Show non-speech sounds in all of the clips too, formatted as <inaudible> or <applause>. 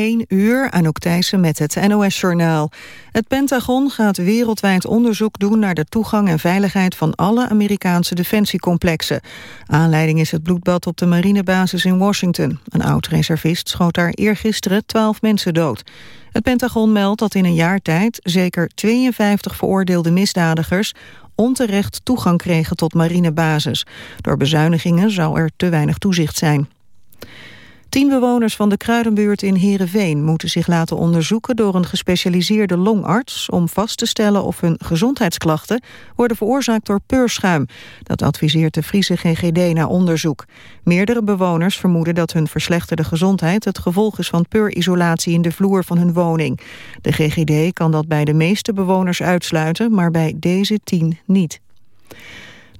1 uur, Anouk Thijssen met het NOS-journaal. Het Pentagon gaat wereldwijd onderzoek doen naar de toegang en veiligheid van alle Amerikaanse defensiecomplexen. Aanleiding is het bloedbad op de marinebasis in Washington. Een oud-reservist schoot daar eergisteren 12 mensen dood. Het Pentagon meldt dat in een jaar tijd zeker 52 veroordeelde misdadigers onterecht toegang kregen tot marinebasis. Door bezuinigingen zou er te weinig toezicht zijn. Tien bewoners van de Kruidenbuurt in Heerenveen moeten zich laten onderzoeken door een gespecialiseerde longarts om vast te stellen of hun gezondheidsklachten worden veroorzaakt door peurschuim. Dat adviseert de Friese GGD na onderzoek. Meerdere bewoners vermoeden dat hun verslechterde gezondheid het gevolg is van peurisolatie in de vloer van hun woning. De GGD kan dat bij de meeste bewoners uitsluiten, maar bij deze tien niet.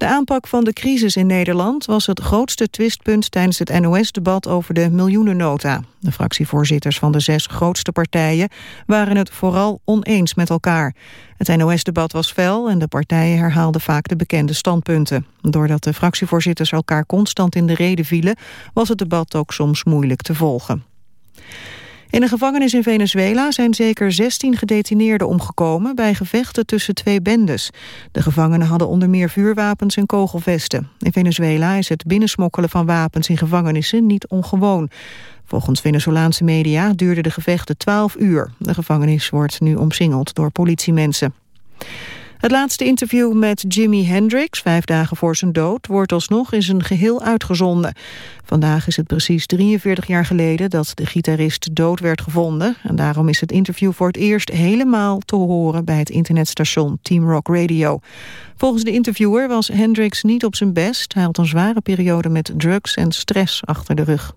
De aanpak van de crisis in Nederland was het grootste twistpunt tijdens het NOS-debat over de miljoenennota. De fractievoorzitters van de zes grootste partijen waren het vooral oneens met elkaar. Het NOS-debat was fel en de partijen herhaalden vaak de bekende standpunten. Doordat de fractievoorzitters elkaar constant in de reden vielen, was het debat ook soms moeilijk te volgen. In een gevangenis in Venezuela zijn zeker 16 gedetineerden omgekomen bij gevechten tussen twee bendes. De gevangenen hadden onder meer vuurwapens en kogelvesten. In Venezuela is het binnensmokkelen van wapens in gevangenissen niet ongewoon. Volgens Venezolaanse media duurden de gevechten 12 uur. De gevangenis wordt nu omsingeld door politiemensen. Het laatste interview met Jimi Hendrix, vijf dagen voor zijn dood, wordt alsnog in zijn geheel uitgezonden. Vandaag is het precies 43 jaar geleden dat de gitarist dood werd gevonden. En daarom is het interview voor het eerst helemaal te horen bij het internetstation Team Rock Radio. Volgens de interviewer was Hendrix niet op zijn best. Hij had een zware periode met drugs en stress achter de rug.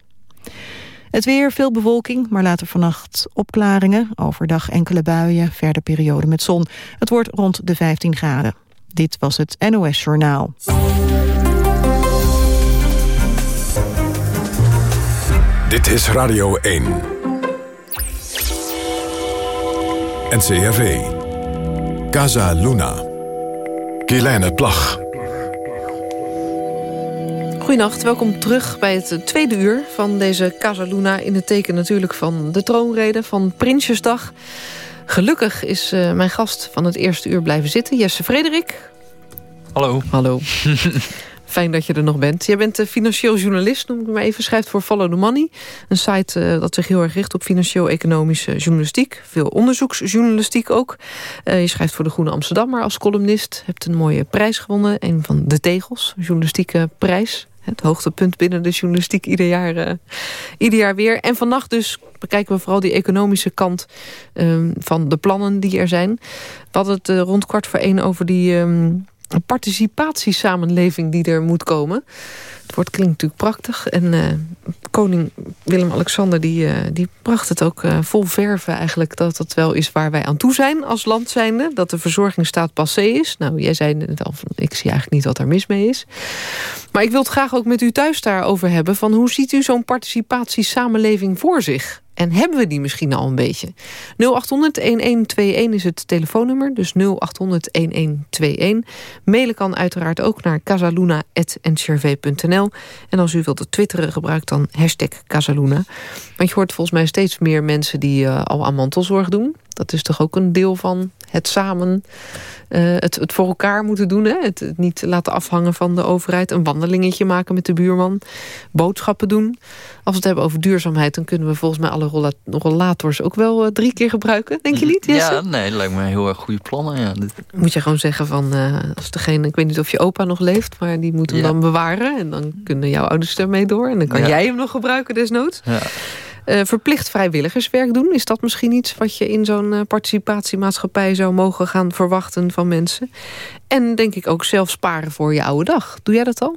Het weer, veel bewolking, maar later vannacht opklaringen. Overdag enkele buien, verder periode met zon. Het wordt rond de 15 graden. Dit was het NOS Journaal. Dit is Radio 1. NCRV. Casa Luna. Kielijne Plag. Goedenacht, welkom terug bij het tweede uur van deze Casa Luna... in het teken natuurlijk van de troonrede van Prinsjesdag. Gelukkig is uh, mijn gast van het eerste uur blijven zitten, Jesse Frederik. Hallo. Hallo. <laughs> Fijn dat je er nog bent. Jij bent financieel journalist, noem ik maar even. Schrijft voor Follow the Money. Een site uh, dat zich heel erg richt op financieel-economische journalistiek. Veel onderzoeksjournalistiek ook. Uh, je schrijft voor de Groene Amsterdammer als columnist. Hebt een mooie prijs gewonnen. Een van de Tegels, journalistieke prijs. Het hoogtepunt binnen de journalistiek ieder jaar, uh, ieder jaar weer. En vannacht dus bekijken we vooral die economische kant um, van de plannen die er zijn. We hadden het uh, rond kwart voor één over die um, participatiesamenleving die er moet komen. Het klinkt natuurlijk prachtig. En uh, koning Willem-Alexander die, uh, die bracht het ook uh, vol verven eigenlijk... dat dat wel is waar wij aan toe zijn als land zijnde. Dat de verzorgingsstaat passé is. Nou, jij zei net al, ik zie eigenlijk niet wat er mis mee is. Maar ik wil het graag ook met u thuis daarover hebben... van hoe ziet u zo'n participatiesamenleving voor zich? En hebben we die misschien al een beetje? 0800-1121 is het telefoonnummer, dus 0800-1121. Mailen kan uiteraard ook naar casaluna.ncrv.nl. En als u wilt twitteren, gebruik dan hashtag Casaluna. Want je hoort volgens mij steeds meer mensen die uh, al aan mantelzorg doen. Dat is toch ook een deel van het samen, uh, het, het voor elkaar moeten doen. Hè? Het, het, niet laten afhangen van de overheid. Een wandelingetje maken met de buurman. Boodschappen doen. Als we het hebben over duurzaamheid... dan kunnen we volgens mij alle rollators ook wel uh, drie keer gebruiken. Denk je niet, Jesse? Ja, nee, dat lijkt me heel erg goede plannen. Ja. Moet je gewoon zeggen van... Uh, als degene, ik weet niet of je opa nog leeft... maar die moet hem ja. dan bewaren. En dan kunnen jouw ouders ermee door. En dan kan ja. jij hem nog gebruiken desnoods. Ja. Uh, verplicht vrijwilligerswerk doen. Is dat misschien iets wat je in zo'n uh, participatiemaatschappij zou mogen gaan verwachten van mensen? En denk ik ook zelf sparen voor je oude dag. Doe jij dat al?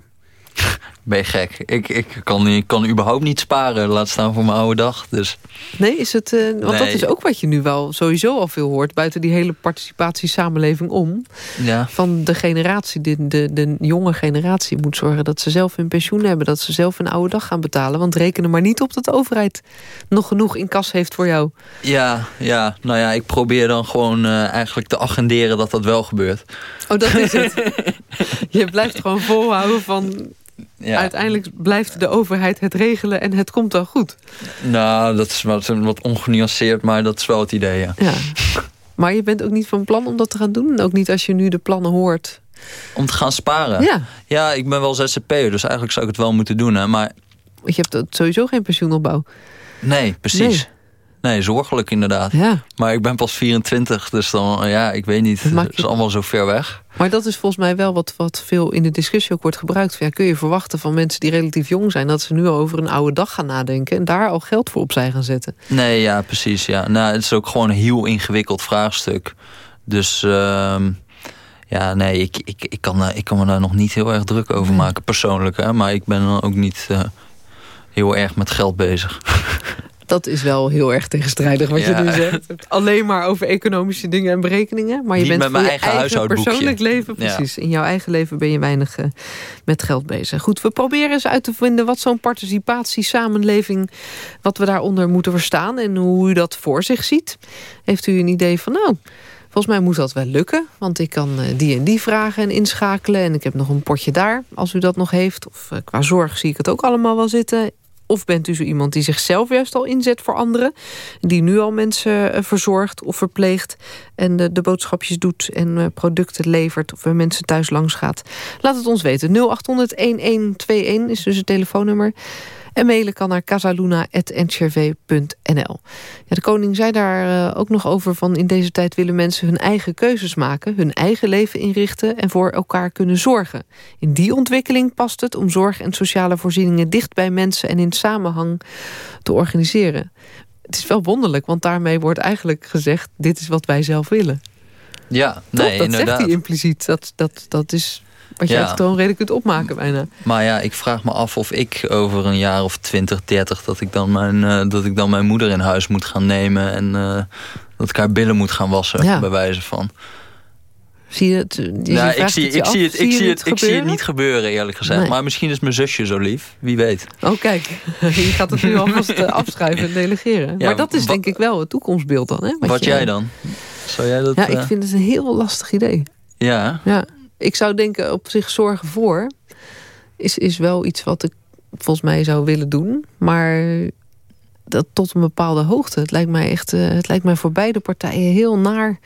<laughs> Ben je gek? Ik, ik kan, kan überhaupt niet sparen, laat staan voor mijn oude dag. Dus. Nee, is het, uh, want nee. dat is ook wat je nu wel sowieso al veel hoort... buiten die hele participatiesamenleving om. Ja. Van de generatie, de, de, de jonge generatie moet zorgen... dat ze zelf hun pensioen hebben, dat ze zelf een oude dag gaan betalen. Want reken maar niet op dat de overheid nog genoeg in kas heeft voor jou. Ja, ja nou ja, ik probeer dan gewoon uh, eigenlijk te agenderen dat dat wel gebeurt. Oh, dat is het. <laughs> je blijft gewoon volhouden van ja. uiteindelijk blijft de overheid het regelen en het komt dan goed. Nou, dat is wat, wat ongenuanceerd, maar dat is wel het idee, ja. ja. Maar je bent ook niet van plan om dat te gaan doen? Ook niet als je nu de plannen hoort? Om te gaan sparen? Ja. Ja, ik ben wel ZZP'er, dus eigenlijk zou ik het wel moeten doen. Hè, maar... Je hebt sowieso geen pensioenopbouw. Nee, precies. Nee. Zorgelijk inderdaad. Ja. Maar ik ben pas 24, dus dan, ja, ik weet niet. Het is allemaal zo ver weg. Maar dat is volgens mij wel wat, wat veel in de discussie ook wordt gebruikt. Ja, kun je verwachten van mensen die relatief jong zijn... dat ze nu al over een oude dag gaan nadenken... en daar al geld voor opzij gaan zetten? Nee, ja, precies. Ja. Nou, het is ook gewoon een heel ingewikkeld vraagstuk. Dus... Uh, ja, nee, ik, ik, ik, kan, ik kan me daar nog niet heel erg druk over maken, persoonlijk. Hè? Maar ik ben dan ook niet uh, heel erg met geld bezig. <laughs> Dat is wel heel erg tegenstrijdig wat je nu zegt. Alleen maar over economische dingen en berekeningen. Maar je Niet bent met mijn eigen, eigen persoonlijk leven. Precies. In jouw eigen leven ben je weinig uh, met geld bezig. Goed, we proberen eens uit te vinden wat zo'n participatie, samenleving, wat we daaronder moeten verstaan en hoe u dat voor zich ziet. Heeft u een idee van, nou, volgens mij moet dat wel lukken. Want ik kan uh, die en die vragen en inschakelen. En ik heb nog een potje daar, als u dat nog heeft. Of uh, qua zorg zie ik het ook allemaal wel zitten. Of bent u zo iemand die zichzelf juist al inzet voor anderen... die nu al mensen eh, verzorgt of verpleegt... en de, de boodschapjes doet en eh, producten levert... of bij mensen thuis langs gaat. Laat het ons weten. 0800-1121 is dus het telefoonnummer. En mailen kan naar casaluna.ncrv.nl. Ja, de koning zei daar uh, ook nog over van... in deze tijd willen mensen hun eigen keuzes maken... hun eigen leven inrichten en voor elkaar kunnen zorgen. In die ontwikkeling past het om zorg en sociale voorzieningen... dicht bij mensen en in samenhang te organiseren. Het is wel wonderlijk, want daarmee wordt eigenlijk gezegd... dit is wat wij zelf willen. Ja, nee, Toch? dat inderdaad. zegt hij impliciet. Dat, dat, dat is wat je ja. gewoon redelijk kunt opmaken bijna. Maar ja, ik vraag me af of ik over een jaar of 20, 30... dat ik dan mijn, uh, dat ik dan mijn moeder in huis moet gaan nemen... en uh, dat ik haar billen moet gaan wassen, ja. bij wijze van. Zie je het? Je nou, ik zie, ik, zie het, ik, zie het, ik zie het niet gebeuren, eerlijk gezegd. Nee. Maar misschien is mijn zusje zo lief. Wie weet. Oh, kijk. <laughs> Je gaat het nu <laughs> alvast uh, afschrijven en delegeren. Ja, maar dat is denk ik wel het toekomstbeeld dan. Hè? Wat, wat jij dan? Zou jij dat, ja, ik vind het een heel lastig idee. Ja? Ja ik zou denken, op zich zorgen voor... is, is wel iets wat ik volgens mij zou willen doen. Maar dat tot een bepaalde hoogte. Het lijkt mij echt, uh, het lijkt mij voor beide partijen heel naar.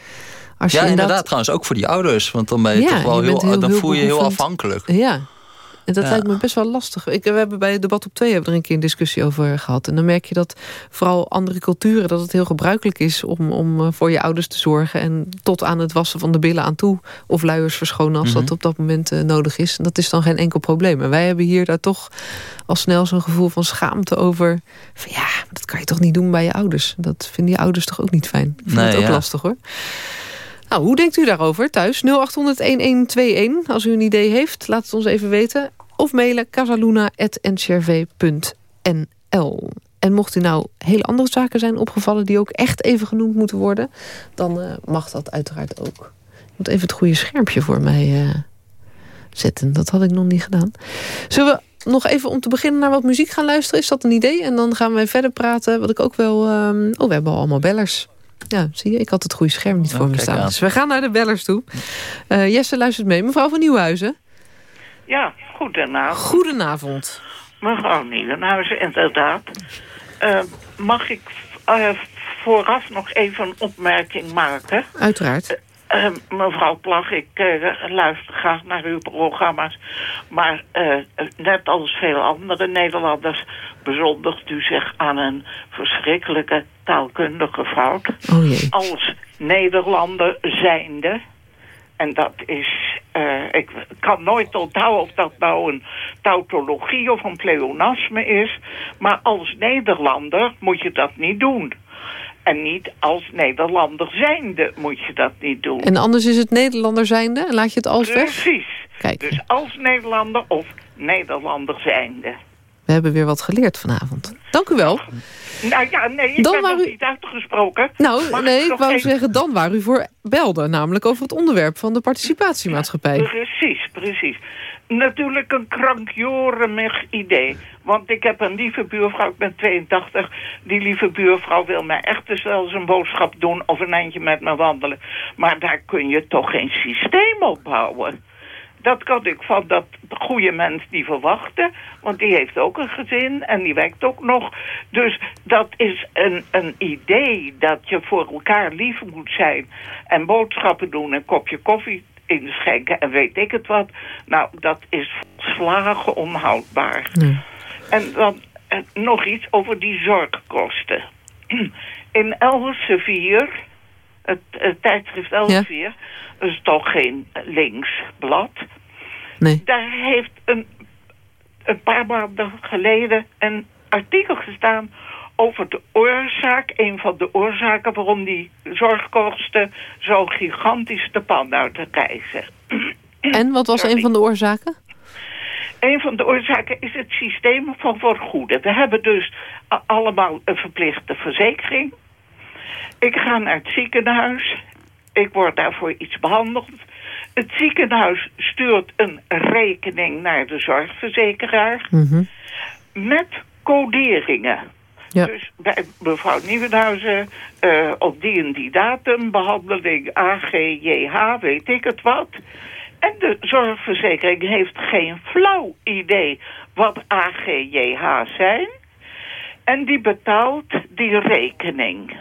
Als ja, je inderdaad, trouwens ook voor die ouders. Want dan ben je ja, toch wel heel, heel, dan voel je je heel afhankelijk. Ja, en dat ja. lijkt me best wel lastig. Ik, we hebben bij het debat op twee hebben er een keer een discussie over gehad. En dan merk je dat vooral andere culturen... dat het heel gebruikelijk is om, om voor je ouders te zorgen... en tot aan het wassen van de billen aan toe... of luiers verschonen als mm -hmm. dat op dat moment uh, nodig is. En dat is dan geen enkel probleem. En wij hebben hier daar toch al snel zo'n gevoel van schaamte over... van ja, dat kan je toch niet doen bij je ouders. Dat vinden je ouders toch ook niet fijn. Ik vind nee, het ook ja. lastig hoor. Nou, hoe denkt u daarover thuis? 0800-1121. Als u een idee heeft, laat het ons even weten. Of mailen casaluna.ncrv.nl. En mocht u nou hele andere zaken zijn opgevallen... die ook echt even genoemd moeten worden... dan uh, mag dat uiteraard ook. Ik moet even het goede schermpje voor mij uh, zetten. Dat had ik nog niet gedaan. Zullen we nog even om te beginnen naar wat muziek gaan luisteren? Is dat een idee? En dan gaan wij verder praten. Wat ik ook wel... Um... Oh, we hebben al allemaal bellers. Ja, zie je, ik had het goede scherm niet voor oh, me staan. Dus we gaan naar de bellers toe. Uh, Jesse luistert mee. Mevrouw van Nieuwhuizen. Ja, goedenavond. Goedenavond. Mevrouw Nieuwenhuizen, inderdaad. Uh, mag ik uh, vooraf nog even een opmerking maken? Uiteraard. Uh, mevrouw Plag, ik luister graag naar uw programma's. Maar net als veel andere Nederlanders bezondigt u zich aan een verschrikkelijke taalkundige fout. Oh jee. Als Nederlander zijnde. En dat is, uh, ik kan nooit onthouden of dat nou een tautologie of een pleonasme is. Maar als Nederlander moet je dat niet doen. En niet als Nederlander zijnde moet je dat niet doen. En anders is het Nederlander zijnde en laat je het als weg? Precies. Kijk. Dus als Nederlander of Nederlander zijnde. We hebben weer wat geleerd vanavond. Dank u wel. Nou ja, nee, ik Dan ben nog u- niet uitgesproken. Nou, Mag nee, ik wou even- zeggen dan waar u voor belde. Namelijk over het onderwerp van de participatiemaatschappij. Precies, precies. Natuurlijk een krankjorig idee. Want ik heb een lieve buurvrouw, ik ben 82. Die lieve buurvrouw wil mij echt dus wel eens een boodschap doen... of een eindje met me wandelen. Maar daar kun je toch geen systeem op bouwen. Dat kan ik van dat goede mens niet verwachten. Want die heeft ook een gezin en die werkt ook nog. Dus dat is een, een idee dat je voor elkaar lief moet zijn. En boodschappen doen, een kopje koffie inschenken en weet ik het wat. Nou, dat is volslagen onhoudbaar. En dan eh, nog iets over die zorgkosten. <clears throat> In Elsevier, het, het tijdschrift Elsevier... dat is toch geen linksblad... Nee. Daar heeft een, een paar maanden geleden een artikel gestaan over de oorzaak, een van de oorzaken waarom die zorgkosten zo gigantisch de pan uit de keizer. En wat was een van de oorzaken? Een van de oorzaken is het systeem van vergoeden. We hebben dus allemaal een verplichte verzekering. Ik ga naar het ziekenhuis. Ik word daarvoor iets behandeld. Het ziekenhuis stuurt een rekening naar de zorgverzekeraar... Mhm. met coderingen. Ja. Dus bij mevrouw Nieuwenhuizen uh, op die en die datum... behandeling AGJH, weet ik het wat... En de zorgverzekering heeft geen flauw idee wat AGJH zijn. En die betaalt die rekening.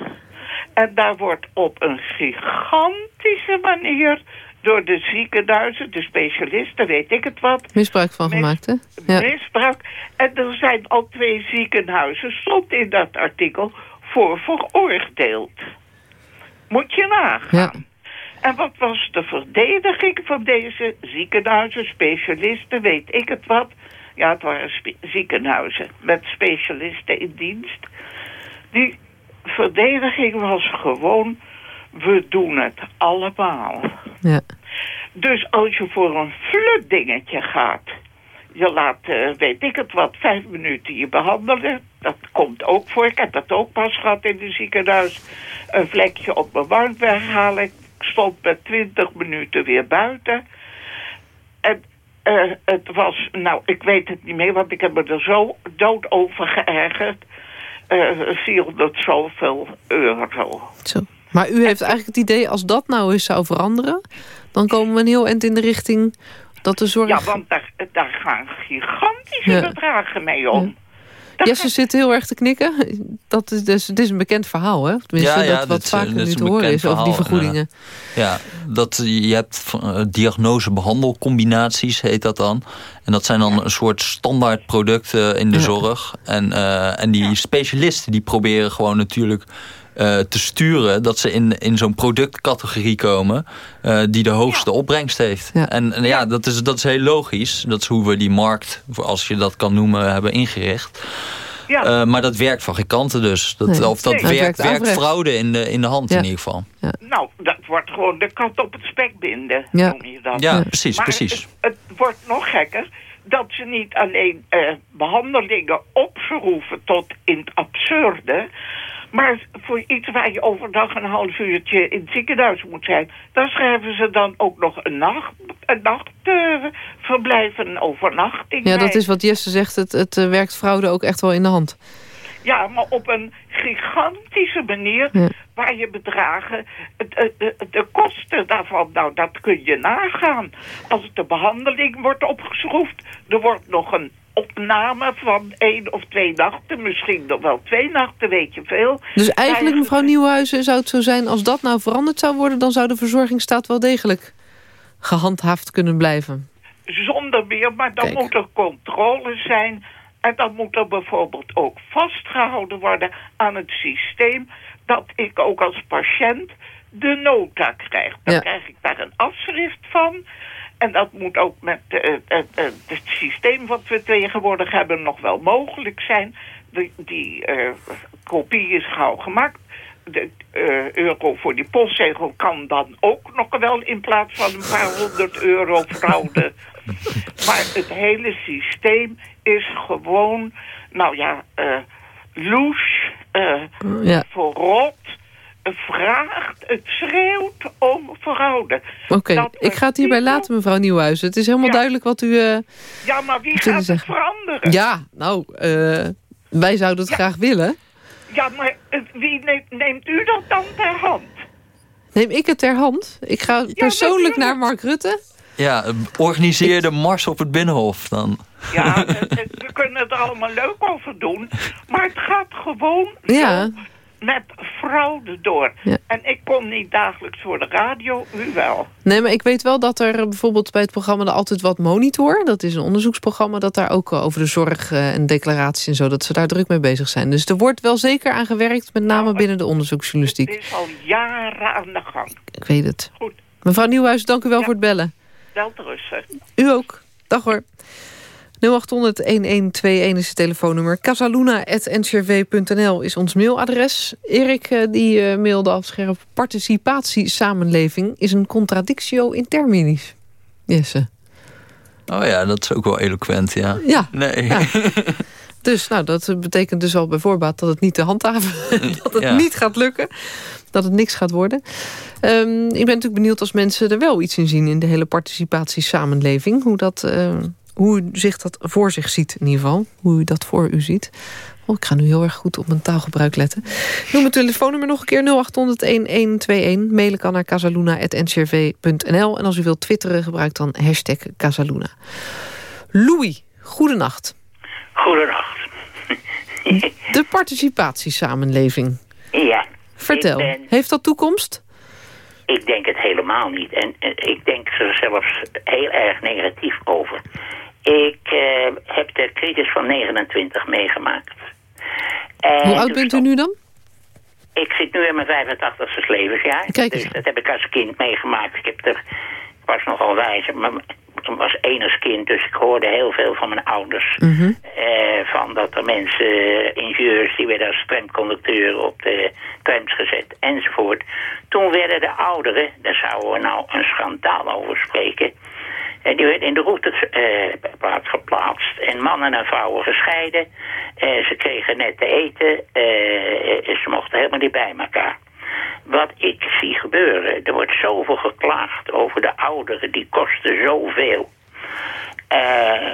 En daar wordt op een gigantische manier door de ziekenhuizen, de specialisten, weet ik het wat. Misbruik van gemaakt, hè? Ja. Misbruik. En er zijn al twee ziekenhuizen, stond in dat artikel, voor veroordeeld. Moet je nagaan. Ja. En wat was de verdediging van deze ziekenhuizen, specialisten, weet ik het wat. Ja, het waren ziekenhuizen met specialisten in dienst. Die verdediging was gewoon, we doen het allemaal. Ja. Dus als je voor een flut dingetje gaat, je laat, uh, weet ik het wat, vijf minuten je behandelen. Dat komt ook voor. Ik heb dat ook pas gehad in het ziekenhuis. Een vlekje op mijn wang weghalen. Ik stond met twintig minuten weer buiten. En uh, het was, nou, ik weet het niet meer, want ik heb me er zo dood over geërgerd. Uh, 400 zoveel euro. Zo. Maar u heeft eigenlijk het idee, als dat nou eens zou veranderen... dan komen we een heel eind in de richting dat de zorg... Ja, want daar, daar gaan gigantische ja. bedragen mee om. Ja. <laughs> Jesse zit heel erg te knikken. Dat is, dus, het is een bekend verhaal, hè? Tenminste, ja, ja, dat wat dit, vaker dit nu te horen is over die vergoedingen. Ja, dat, je hebt uh, diagnose-behandelcombinaties, heet dat dan. En dat zijn dan een soort standaard producten in de Ja. zorg. En, uh, en die specialisten die proberen gewoon natuurlijk te sturen... dat ze in, in zo'n productcategorie komen uh, die de hoogste opbrengst heeft. Ja. En, en ja, dat is, dat is heel logisch. Dat is hoe we die markt, als je dat kan noemen, hebben ingericht. Ja. Uh, maar dat werkt van geen kanten dus. Dat, Nee. Of dat Nee. Dat werkt, werkt werkt fraude in de, in de hand Ja. in ieder geval. Nou, dat wordt gewoon de kat op het spek binden, Ja. noem je dat. Ja, Ja. precies, maar precies. Het, het wordt nog gekker dat ze niet alleen eh, behandelingen opschroeven tot in het absurde... maar voor iets waar je overdag een half uurtje in het ziekenhuis moet zijn... daar schrijven ze dan ook nog een nacht, een nachtverblijf, een overnachting Ja, dat is wat Jesse zegt. Het, het eh, werkt fraude ook echt wel in de hand. Ja, maar op een gigantische manier Ja. waar je bedragen... De, de kosten daarvan, nou, dat kun je nagaan. Als de behandeling wordt opgeschroefd... er wordt nog een opname van één of twee nachten... misschien nog wel twee nachten, weet je veel. Dus eigenlijk, mevrouw Nieuwhuizen, zou het zo zijn... als dat nou veranderd zou worden... dan zou de verzorgingsstaat wel degelijk gehandhaafd kunnen blijven. Zonder meer, maar dan Kijk. moet er controle zijn... en dan moet er bijvoorbeeld ook vastgehouden worden aan het systeem... dat ik ook als patiënt de nota krijg. Dan Ja. krijg ik daar een afschrift van... En dat moet ook met eh, eh, eh, het systeem wat we tegenwoordig hebben nog wel mogelijk zijn. Die, die kopie is gauw gemaakt. De euro voor die postzegel kan dan ook nog wel in plaats van een paar honderd euro fraude. <laughs> maar het hele systeem is gewoon, nou ja, eh loes, Ja, verrot, vraagt, het schreeuwt om fraude. oké. Ik ga het hierbij laten, mevrouw Nieuwhuizen. Het is helemaal Ja. duidelijk wat u... eh, Ja, maar wie gaat het veranderen? Ja, nou, eh, wij zouden het Ja. graag willen. Ja, maar eh, wie neemt, neemt u dat dan ter hand? Neem ik het ter hand? Ik ga persoonlijk naar Mark Rutte. Ja, organiseer de mars op het Binnenhof dan. Ja, <laughs> we kunnen er allemaal leuk over doen. Maar het gaat gewoon Ja. zo met fraude door. Ja. En ik kom niet dagelijks voor de radio, u wel. Nee, maar ik weet wel dat er bijvoorbeeld bij het programma de Altijd Wat Monitor... dat is een onderzoeksprogramma, dat daar ook over de zorg eh, en declaraties en zo... dat ze daar druk mee bezig zijn. Dus er wordt wel zeker aan gewerkt, met name Nou, binnen de Het onderzoeksjournalistiek. is al jaren aan de gang. Ik weet het. Goed, Mevrouw Nieuwhuis, dank u wel Ja. voor het bellen. wel te. U ook. Dag hoor. 0800-1121 is het telefoonnummer. casaluna.ncrv.nl is ons mailadres. Erik eh, die eh, mailde af scherp... participatiesamenleving is een contradictio in terminis. Jesse. Oh ja, dat is ook wel eloquent, ja. Ja, Nee. Ja. <laughs> dus nou, dat betekent dus al bij voorbaat dat het niet te handhaven... <laughs> dat het Ja. niet gaat lukken. Dat het niks gaat worden. Ehm, ik ben natuurlijk benieuwd als mensen er wel iets in zien... in de hele participatiesamenleving. Hoe, dat, eh, hoe u zich dat voor zich ziet in ieder geval. Hoe u dat voor u ziet. Oh, ik ga nu heel erg goed op mijn taalgebruik letten. Noem mijn telefoonnummer nog een keer 0800-1121. Mailen kan naar casaluna.ncrv.nl. En als u wilt twitteren, gebruik dan hashtag Casaluna. Louis, goedenacht. Goedenacht. <laughs> De participatiesamenleving. Ja. Vertel, ben- heeft dat toekomst? ik denk het helemaal niet. En ik denk er zelfs heel erg negatief over. Ik eh, heb de crisis van 29 meegemaakt. En Hoe oud bent u nu dan? Ik zit nu in mijn 85ste levensjaar. Kijk eens dus dat heb ik als kind meegemaakt. Ik, heb er, ik was nogal wijs, maar ik was als kind, dus ik hoorde heel veel van mijn ouders. Mhm. Eh, van dat er mensen, eh, ingenieurs, die werden als tramconducteur op de trams gezet enzovoort. Toen werden de ouderen, daar zouden we nou een schandaal over spreken. En die werden in de routeplaats geplaatst. En mannen en vrouwen gescheiden. Eh, ze kregen net te eten. Eh, ze mochten helemaal niet bij elkaar. Wat ik zie gebeuren, er wordt zoveel geklaagd over de ouderen. Die kosten zoveel. Eh,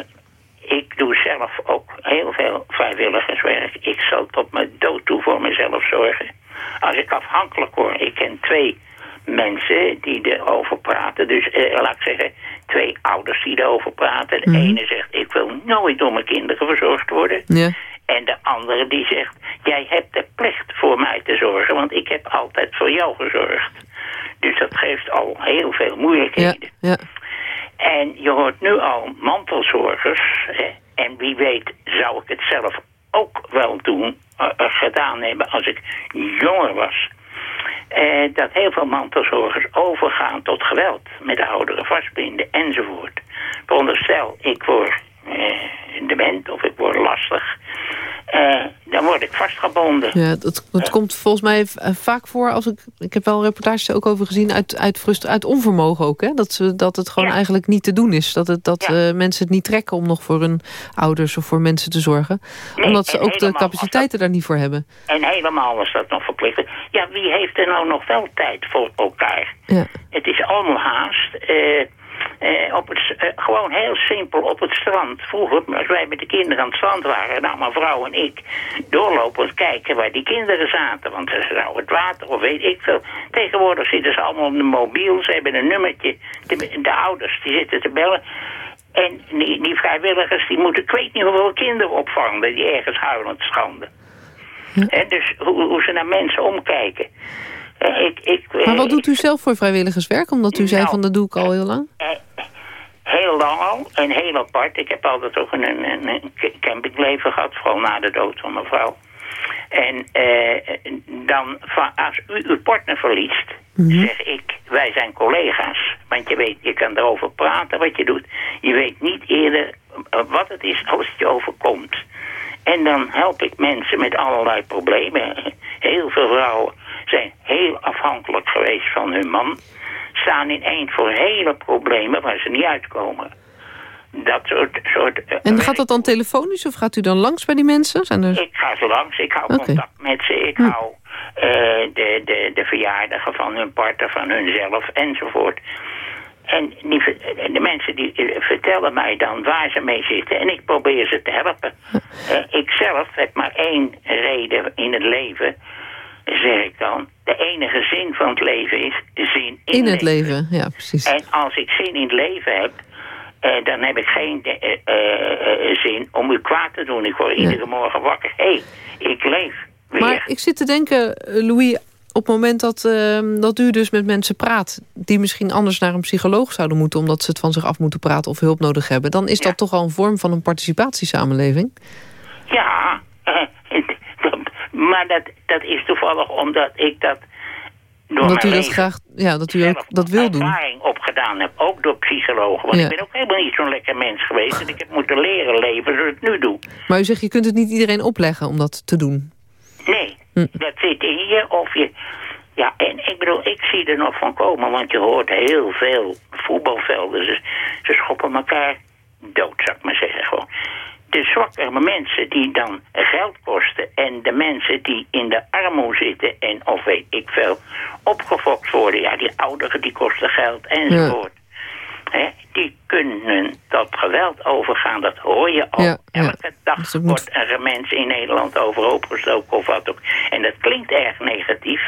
ik doe zelf ook heel veel vrijwilligerswerk. Ik zal tot mijn dood toe voor mezelf zorgen. Als ik afhankelijk word, ik ken twee mensen die erover praten. Dus eh, laat ik zeggen, twee ouders die erover praten. De ene zegt, ik wil nooit door mijn kinderen verzorgd worden. Ja. En de andere die zegt, jij hebt de plicht voor mij te zorgen, want ik heb altijd voor jou gezorgd. Dus dat geeft al heel veel moeilijkheden. ja. En je hoort nu al mantelzorgers. Hè, en wie weet zou ik het zelf ook wel doen, eh, eh, gedaan hebben als ik jonger was. Eh, dat heel veel mantelzorgers overgaan tot geweld met de ouderen vastbinden enzovoort. Veronderstel, ik word dement of ik word lastig. eh, dan word ik vastgebonden. ja dat, dat komt volgens mij eh, vaak voor als ik... Ik heb wel reportages ook over gezien uit, uit, frust, uit onvermogen ook. Hè? Dat, ze, dat het gewoon Ja. eigenlijk niet te doen is. Dat, het, dat Ja. eh, mensen het niet trekken om nog voor hun ouders of voor mensen te zorgen. Nee, Omdat ze ook de capaciteiten daar niet voor hebben. En helemaal was dat nog verplicht. Ja, wie heeft er nou nog wel tijd voor elkaar? Ja. Het is allemaal haast. Eh, op het, eh, gewoon heel simpel op het strand. Vroeger, als wij met de kinderen aan het strand waren, nou mijn vrouw en ik, doorlopend kijken waar die kinderen zaten. Want ze zouden het water of weet ik veel. Tegenwoordig zitten ze allemaal op de mobiel, ze hebben een nummertje. De, de ouders die zitten te bellen. En die, die vrijwilligers die moeten, ik weet niet hoeveel kinderen opvangen die ergens huilend schanden. En dus hoe, hoe ze naar mensen omkijken. Eh, ik, ik, Maar wat eh, doet u zelf voor vrijwilligerswerk? Omdat u zei Nou, van dat doe ik al heel lang. Lang al en heel apart. Ik heb altijd ook een, een, een campingleven gehad, vooral na de dood van mijn vrouw. En eh, dan, als u uw partner verliest, zeg ik, wij zijn collega's. Want je weet, je kan erover praten wat je doet. Je weet niet eerder eh, wat het is als het je overkomt. En dan help ik mensen met allerlei problemen. Heel veel vrouwen zijn heel afhankelijk geweest van hun man. Staan ineens voor hele problemen waar ze niet uitkomen. Dat soort... soort eh, En gaat dat dan telefonisch of gaat u dan langs bij die mensen? Zijn er... ik ga ze langs, ik hou. Hm. contact met ze, ik hou eh, de, de, de verjaardagen van hun partner, van hunzelf enzovoort. En die, de mensen die eh, vertellen mij dan waar ze mee zitten en ik probeer ze te helpen. Eh, ik zelf heb maar één reden in het leven. zeg ik dan, de enige zin van het leven is zin in, In het leven, ja, precies. En als ik zin in het leven heb, eh, dan heb ik geen eh, eh, zin om u kwaad te doen. Ik word iedere morgen wakker. Hé, hey, ik leef weer. Maar ik zit te denken, Louis, op het moment dat, ehm, dat u dus met mensen praat... die misschien anders naar een psycholoog zouden moeten... omdat ze het van zich af moeten praten of hulp nodig hebben... dan is dat toch al een vorm van een participatiesamenleving? Ja, maar dat, dat is toevallig omdat ik dat door Omdat u dat graag, ja, dat u ook dat wil doen. ervaring opgedaan heb, ook door psychologen. Want Ja. ik ben ook helemaal niet zo'n lekker mens geweest... en ik heb moeten leren leven zoals ik het nu doe. Maar u zegt, je kunt het niet iedereen opleggen om dat te doen. Nee, Hm. dat zit in je of je... Ja, en ik bedoel, ik zie er nog van komen, want je hoort heel veel voetbalvelden. Ze, ze schoppen elkaar dood, zou ik maar zeggen. Gewoon. De zwakkere mensen die dan geld kosten en de mensen die in de armoede zitten en of weet ik veel, opgefokt worden. Ja, die ouderen die kosten geld enzovoort. Hè, die kunnen tot geweld overgaan, dat hoor je al. Ja, ja. Elke dag Dus dat moet- wordt er een mens in Nederland overhoop gestoken of wat ook. En dat klinkt erg negatief,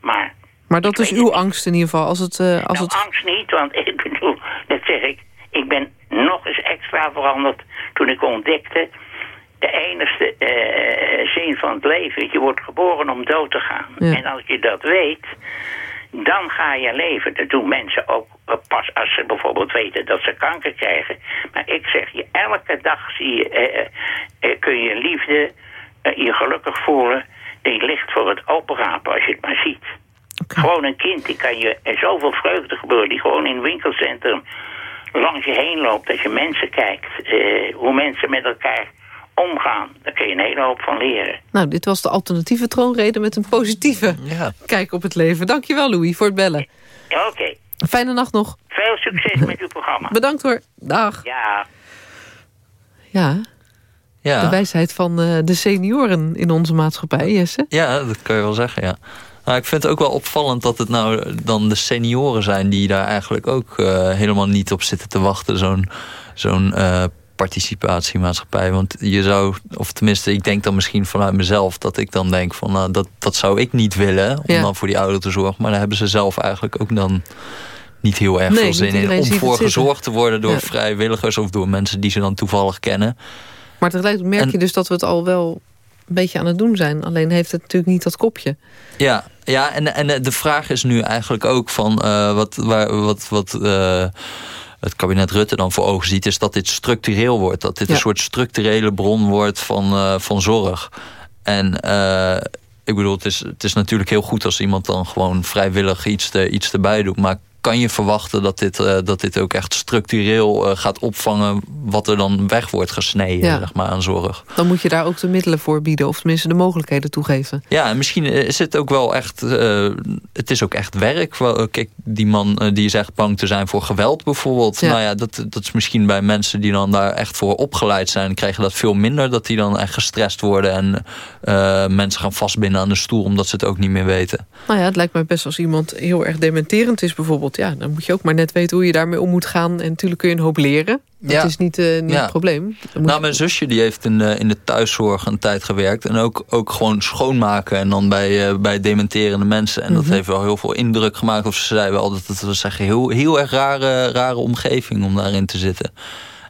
maar Maar dat is uw niet. angst in ieder geval. Als het, eh, als nou, het... angst niet, want <laughs> ik bedoel, dat zeg ik, ik ben nog eens extra veranderd toen ik ontdekte, de enige eh, zin van het leven, je wordt geboren om dood te gaan. Ja. En als je dat weet, dan ga je leven. Dat doen mensen ook eh, pas als ze bijvoorbeeld weten dat ze kanker krijgen. Maar ik zeg je, elke dag zie je, eh, kun je liefde, je gelukkig voelen, die ligt voor het openrapen als je het maar ziet. Gewoon een kind, die kan je er zoveel vreugde gebeuren, die gewoon in een winkelcentrum langs je heen loopt, als je mensen kijkt, eh, hoe mensen met elkaar omgaan, daar kun je een hele hoop van leren. Nou, dit was de alternatieve troonrede met een positieve Ja. kijk op het leven. Dankjewel, Louis, voor het bellen. Ja, Oké, Fijne nacht nog. veel succes met uw programma. Bedankt hoor. Dag. Ja. Ja, de wijsheid van eh, de senioren in onze maatschappij, Jesse. ja, dat kan je wel zeggen, ja. Maar ik vind het ook wel opvallend dat het nou dan de senioren zijn... die daar eigenlijk ook eh, helemaal niet op zitten te wachten. Zo'n zo'n eh, participatiemaatschappij. Want je zou, of tenminste, ik denk dan misschien vanuit mezelf... dat ik dan denk van, nou, dat, dat zou ik niet willen... om Ja. dan voor die ouderen te zorgen. Maar daar hebben ze zelf eigenlijk ook dan niet heel erg Nee, veel zin in. Om voor gezorgd te worden door Ja. vrijwilligers... of door mensen die ze dan toevallig kennen. Maar tegelijkertijd merk En- je dus dat we het al wel een beetje aan het doen zijn. Alleen heeft het natuurlijk niet dat kopje. Ja, ja en, en de vraag is nu eigenlijk ook van eh, wat, waar, wat, wat eh, het kabinet Rutte dan voor ogen ziet, is dat dit structureel wordt. Dat dit Ja. een soort structurele bron wordt van, eh, van zorg. En eh, ik bedoel, het is, het is natuurlijk heel goed als iemand dan gewoon vrijwillig iets, te, iets erbij doet. Maar kan je verwachten dat dit, eh, dat dit ook echt structureel eh, gaat opvangen wat er dan weg wordt gesneden Ja. zeg maar, aan zorg? Dan moet je daar ook de middelen voor bieden. Of tenminste de mogelijkheden toegeven. Ja, en misschien is het ook wel echt... eh, het is ook echt werk. Kijk, die man eh, die zegt bang te zijn voor geweld bijvoorbeeld. Ja. Nou ja, dat, dat is misschien bij mensen die dan daar echt voor opgeleid zijn... krijgen dat veel minder. Dat die dan echt gestrest worden. En eh, mensen gaan vastbinden aan de stoel omdat ze het ook niet meer weten. Nou ja, het lijkt mij best als iemand heel erg dementerend is bijvoorbeeld. Ja, dan moet je ook maar net weten hoe je daarmee om moet gaan. En natuurlijk kun je een hoop leren. Dat Ja. is niet, eh, niet Ja. het probleem. Nou, je- mijn zusje die heeft in de, in de thuiszorg een tijd gewerkt. En ook, ook gewoon schoonmaken. En dan bij, eh, bij dementerende mensen. En dat Mhm. heeft wel heel veel indruk gemaakt. Of ze zei wel dat het was echt heel, heel erg rare, rare omgeving om daarin te zitten.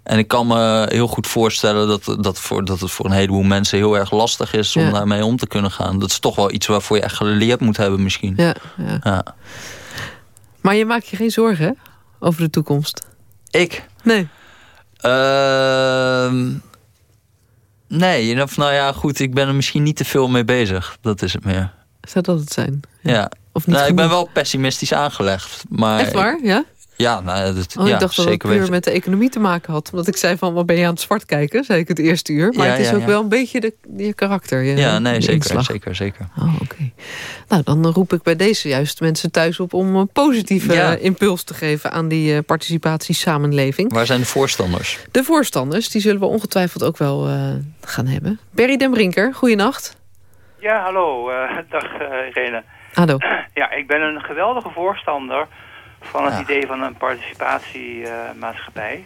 En ik kan me heel goed voorstellen dat, dat, voor, dat het voor een heleboel mensen heel erg lastig is om Ja. daarmee om te kunnen gaan. Dat is toch wel iets waarvoor je echt geleerd moet hebben misschien. ja, ja. Maar je maakt je geen zorgen hè, over de toekomst? Ik? Nee. Ehm nee, of nou ja, goed, ik ben er misschien niet te veel mee bezig. Dat is het meer. Zou dat het zijn? Ja. Of niet Nou, ik ben wel pessimistisch aangelegd. Maar Echt waar? Ja? Ja, nou, ja, dat, Oh, ja ik dacht dat het zeker puur weten. met de economie te maken had. Omdat ik zei van, wat ben je aan het zwart kijken? Zei ik het eerste uur. Maar Ja, het is ja, ook ja. wel een beetje de, je karakter. Je, Ja, nee, zeker, inslag. zeker, zeker. Oh, oké. Nou, dan roep ik bij deze juist mensen thuis op... om een positieve Ja. eh, impuls te geven aan die eh, participatiesamenleving. Waar zijn de voorstanders? De voorstanders, die zullen we ongetwijfeld ook wel eh, gaan hebben. Berry den Brinker, goeienacht. Ja, hallo. eh, <laughs> dag eh, Irene. Hallo. Ja, ik ben een geweldige voorstander van het Ja. idee van een participatiemaatschappij.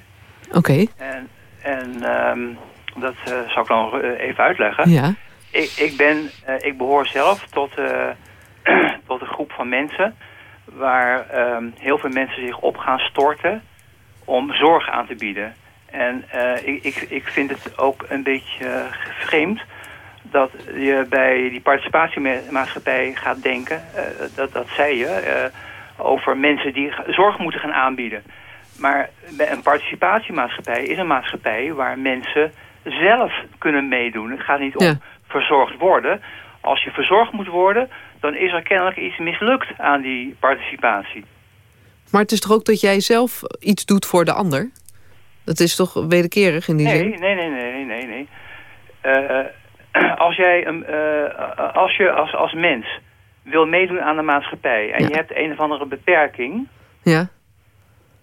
Oké, en en ehm, dat eh, zal ik dan eh, even uitleggen. ja. ik, ik, ben, uh, ik behoor zelf tot, uh, <clears throat> tot een groep van mensen... waar um, heel veel mensen zich op gaan storten om zorg aan te bieden. En uh, ik, ik, ik vind het ook een beetje vreemd dat je bij die participatiemaatschappij gaat denken... dat, dat zei je, over mensen die zorg moeten gaan aanbieden. Maar een participatiemaatschappij is een maatschappij waar mensen zelf kunnen meedoen. Het gaat niet om verzorgd worden. Als je verzorgd moet worden, dan is er kennelijk iets mislukt aan die participatie. Maar het is toch ook dat jij zelf iets doet voor de ander? Dat is toch wederkerig in die nee, zin? Nee, nee, nee, nee, nee. Uh, <clears throat> als jij uh, als je als, als mens wil meedoen aan de maatschappij... en je hebt een of andere beperking... Ja.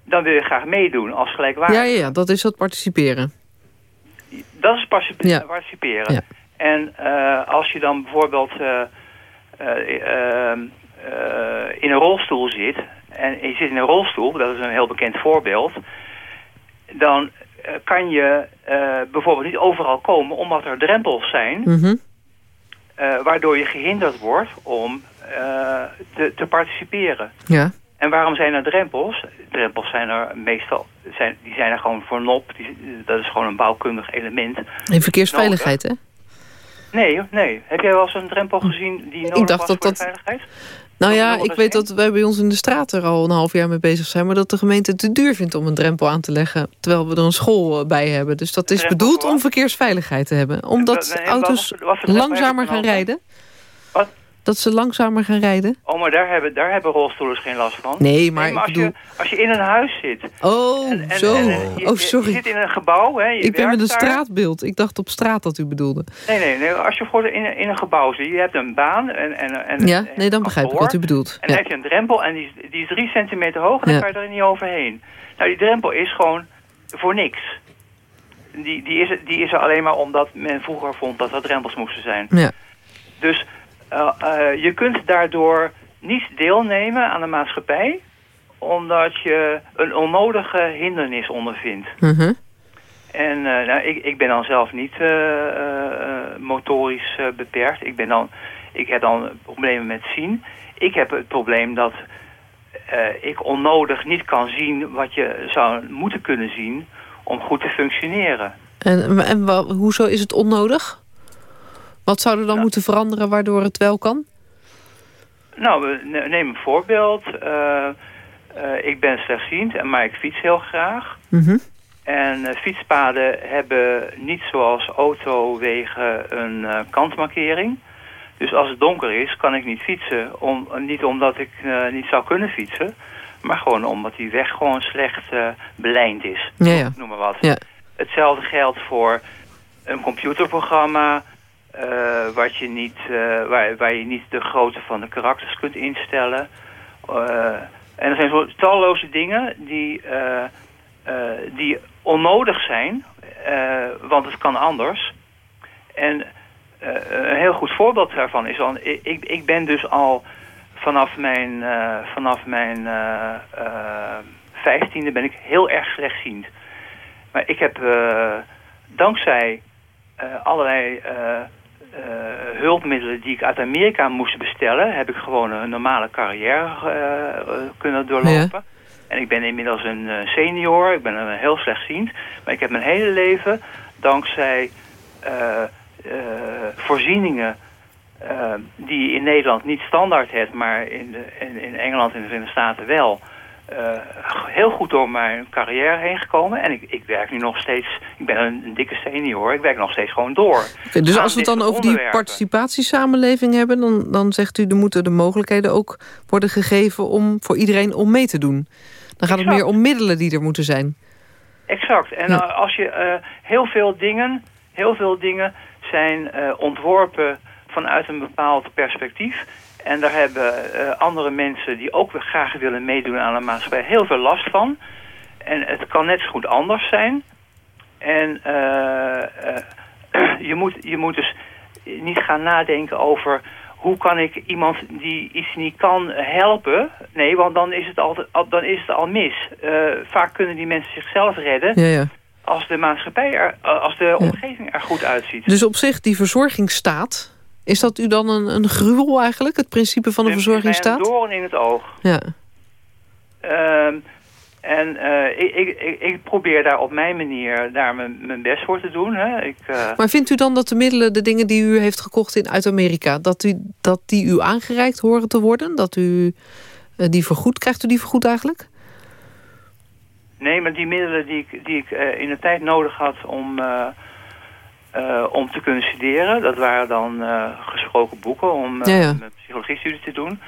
dan wil je graag meedoen als gelijkwaardig. Ja, ja, ja, dat is dat participeren. Dat is participeren. participeren. En uh, als je dan bijvoorbeeld uh, uh, in een rolstoel zit... en je zit in een rolstoel, dat is een heel bekend voorbeeld... dan kan je bijvoorbeeld niet overal komen omdat er drempels zijn... Mm -hmm. Waardoor je gehinderd wordt om te, te participeren. Ja. En waarom zijn er drempels? Drempels zijn er meestal, zijn, die zijn er gewoon voor nop. Die, dat is gewoon een bouwkundig element. In verkeersveiligheid, hè? Nee, nee. Heb jij wel eens een drempel gezien die nodig ik dacht was dat voor dat... veiligheid? Nou ja, ik weet dat wij bij ons in de straat er al een half jaar mee bezig zijn... maar dat de gemeente het te duur vindt om een drempel aan te leggen... terwijl we er een school bij hebben. Dus dat is bedoeld om verkeersveiligheid te hebben. Omdat auto's langzamer gaan rijden. Dat ze langzamer gaan rijden. Oh, maar daar hebben, daar hebben rolstoelers geen last van. Nee, maar als, bedoel- je, als je in een huis zit... Oh, en- en- zo. en, je, oh, sorry. Je zit in een gebouw, hè, je ik ben met een daar. straatbeeld. Ik dacht op straat dat u bedoelde. Nee, nee, nee. Als je voor in, een- in een gebouw zit, je hebt een baan en... en, en Ja, en nee, dan begrijp ik wat u bedoelt. En dan Ja. heb je een drempel en die, is- die is drie centimeter hoog en dan kan je er niet overheen. Nou, die drempel is gewoon voor niks. Die, die, is, die is er alleen maar omdat men vroeger vond dat er drempels moesten zijn. Ja. Dus je kunt daardoor niet deelnemen aan de maatschappij... omdat je een onnodige hindernis ondervindt. Mhm. En eh, nou, ik, ik ben dan zelf niet eh, eh, eh, motorisch eh, beperkt. Ik, ben dan, ik heb dan problemen met zien. Ik heb het probleem dat eh, ik onnodig niet kan zien wat je zou moeten kunnen zien om goed te functioneren. En, en hoezo is het onnodig? Wat zou er dan moeten veranderen waardoor het wel kan? Nou, neem een voorbeeld. Eh, eh, ik ben slechtziend, en- maar ik fiets heel graag. Mhm. En eh, fietspaden hebben niet zoals autowegen een kantmarkering. Dus als het donker is, kan ik niet fietsen. Om, niet omdat ik niet zou kunnen fietsen, maar gewoon omdat die weg gewoon slecht belijnd is. Ja, ja. Noem maar wat. Ja. Hetzelfde geldt voor een computerprogramma... eh, wat je niet, eh, waar, waar je niet de grootte van de karakters kunt instellen. Eh, en er zijn talloze dingen die, die onnodig zijn, want het kan anders. En een heel goed voorbeeld daarvan is al, ik, ik- ben dus al vanaf mijn, vanaf mijn vijftiende ben ik heel erg slechtziend. Maar ik heb dankzij allerlei eh, hulpmiddelen die ik uit Amerika moest bestellen, heb ik gewoon een normale carrière eh, eh, kunnen doorlopen. En ik ben inmiddels een senior, ik ben een heel slechtziend. Maar ik heb mijn hele leven dankzij voorzieningen die je in Nederland niet standaard hebt, maar in, de, in, in Engeland en de Verenigde Staten wel. Eh, heel goed door mijn carrière heen gekomen. En ik, ik werk nu nog steeds, ik ben een, een dikke senior, ik werk nog steeds gewoon door. Dus als we het dan over die participatiesamenleving hebben... Dan, dan zegt u, er moeten de mogelijkheden ook worden gegeven... om voor iedereen om mee te doen. Dan gaat het meer om middelen die er moeten zijn. Exact. En eh, als je eh, heel veel dingen, heel veel dingen zijn ontworpen vanuit een bepaald perspectief. En daar hebben eh, andere mensen die ook weer graag willen meedoen aan de maatschappij heel veel last van. En het kan net zo goed anders zijn. En eh, eh, <clears throat> je, moet, je moet dus niet gaan nadenken over hoe kan ik iemand die iets niet kan helpen. Nee, want dan is het, altijd, al- dan is het al mis. Vaak kunnen die mensen zichzelf redden Ja, ja. als de maatschappij er, als de omgeving er goed uitziet. Dus op zich, die verzorgingsstaat... is dat u dan een, een gruwel eigenlijk, het principe van de verzorgingsstaat? Een doorn in het oog. Ja. Ehm, en uh, ik, ik, ik, probeer daar op mijn manier daar mijn, mijn best voor te doen. Hè. Ik, uh... Maar vindt u dan dat de middelen, de dingen die u heeft gekocht in, uit Amerika... Dat, u, dat die u aangereikt horen te worden? Dat u uh, die vergoed, krijgt u die vergoed eigenlijk? Nee, maar die middelen die ik, die ik in de tijd nodig had om, om te kunnen studeren... dat waren dan gesproken boeken om ja, ja. mijn psychologiestudie te doen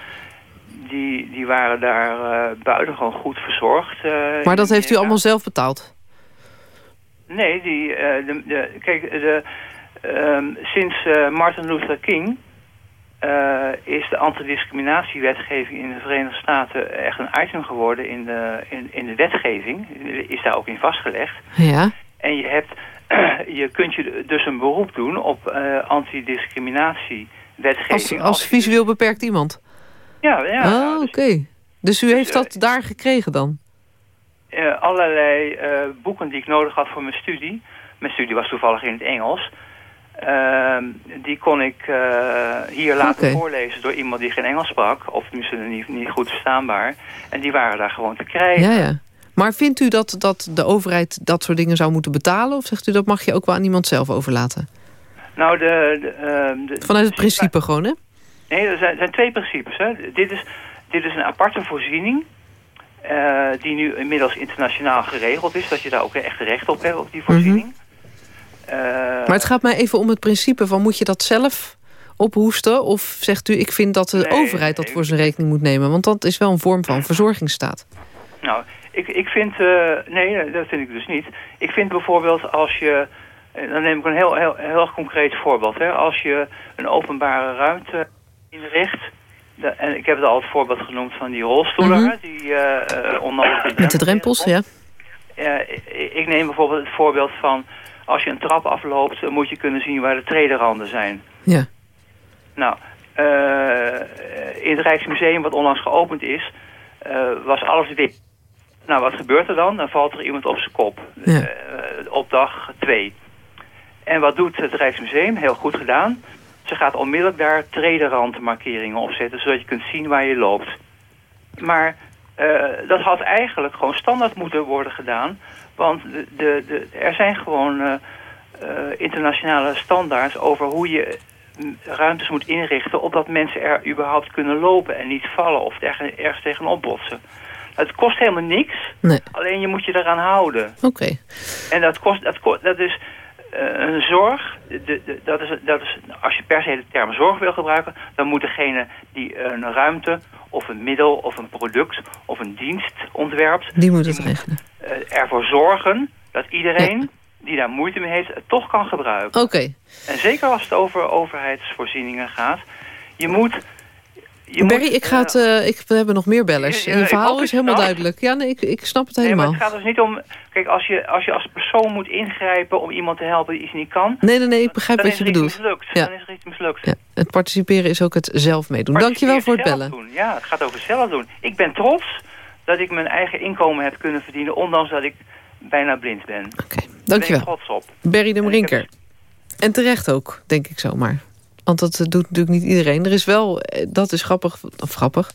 die, die waren daar uh, buitengewoon goed verzorgd. Uh, maar dat heeft u allemaal zelf betaald? Nee, die, uh, de, de, kijk, de, um, sinds Martin Luther King is de antidiscriminatiewetgeving in de Verenigde Staten echt een item geworden in de, in, in de wetgeving. Is daar ook in vastgelegd. Ja. En je, hebt, <clears throat> je kunt je dus een beroep doen op antidiscriminatiewetgeving. Als, als visueel beperkt iemand? Ja, ja. Oh, oké. Okay. Dus u dus, heeft dat uh, daar gekregen dan? Uh, allerlei uh, boeken die ik nodig had voor mijn studie. Mijn studie was toevallig in het Engels. Ehm, die kon ik hier laten okay. voorlezen door iemand die geen Engels sprak. Of misschien niet, niet goed verstaanbaar. En die waren daar gewoon te krijgen. Ja, ja. Maar vindt u dat, dat de overheid dat soort dingen zou moeten betalen? Of zegt u dat mag je ook wel aan iemand zelf overlaten? Nou, de... de, ehm, de Vanuit het principe gewoon, hè? Nee, er zijn, zijn twee principes. Hè. Dit, is, dit is een aparte voorziening... Uh, die nu inmiddels internationaal geregeld is. Dat je daar ook echt recht op hebt, op die voorziening. Mm -hmm. uh, maar het gaat mij even om het principe van... moet je dat zelf ophoesten? Of zegt u, ik vind dat de nee, overheid dat nee, voor zijn rekening moet nemen? Want dat is wel een vorm van verzorgingsstaat. Nou, ik, ik vind... Uh, nee, dat vind ik dus niet. Ik vind bijvoorbeeld als je... Dan neem ik een heel, heel, heel concreet voorbeeld. Hè. Als je een openbare ruimte inricht. De, en ik heb het al het voorbeeld genoemd van die rolstoelen. Mm -hmm. die uh, onnodig Met de drempels, ja. Uh, ik neem bijvoorbeeld het voorbeeld van... als je een trap afloopt, moet je kunnen zien waar de trederanden zijn. Ja. Nou, in het Rijksmuseum, wat onlangs geopend is... was alles wit. Nou, wat gebeurt er dan? Dan valt er iemand op zijn kop. Ja. op dag twee. En wat doet het Rijksmuseum? Heel goed gedaan ze gaat onmiddellijk daar trederandmarkeringen opzetten... zodat je kunt zien waar je loopt. Maar uh, dat had eigenlijk gewoon standaard moeten worden gedaan. Want de, de, de er zijn gewoon uh, uh, internationale standaards over hoe je ruimtes moet inrichten... opdat mensen er überhaupt kunnen lopen en niet vallen of ergens, ergens tegenop botsen. Het kost helemaal niks, nee. alleen je moet je eraan houden. Oké. Okay. En dat kost, dat, kost, dat is uh, een zorg, de, de, dat is, dat is, als je per se de term zorg wil gebruiken... dan moet degene die een ruimte of een middel of een product of een dienst ontwerpt... Die moet het die regelen. Moet, uh, ervoor zorgen dat iedereen ja. die daar moeite mee heeft het toch kan gebruiken. Oké. Okay. En zeker als het over overheidsvoorzieningen gaat... je moet je Barry, moet, ik ga het, uh, ik, we hebben nog meer bellers. Je, je verhaal is helemaal duidelijk. Ja, nee, ik, ik snap het helemaal. Nee, maar het gaat dus niet om... Kijk, als je, als je als persoon moet ingrijpen om iemand te helpen die iets niet kan... Nee, nee, nee, ik begrijp wat je bedoelt. Ja. Dan is er iets mislukt. Ja. Het participeren is ook het zelf meedoen. Dankjewel voor het bellen. Doen. Ja, het gaat over zelf doen. Ik ben trots dat ik mijn eigen inkomen heb kunnen verdienen... ondanks dat ik bijna blind ben. Oké, okay. dankjewel. trots op. Barry de Brinker. En, en terecht ook, denk ik zomaar. Want dat doet natuurlijk niet iedereen. Er is wel, dat is grappig, of grappig,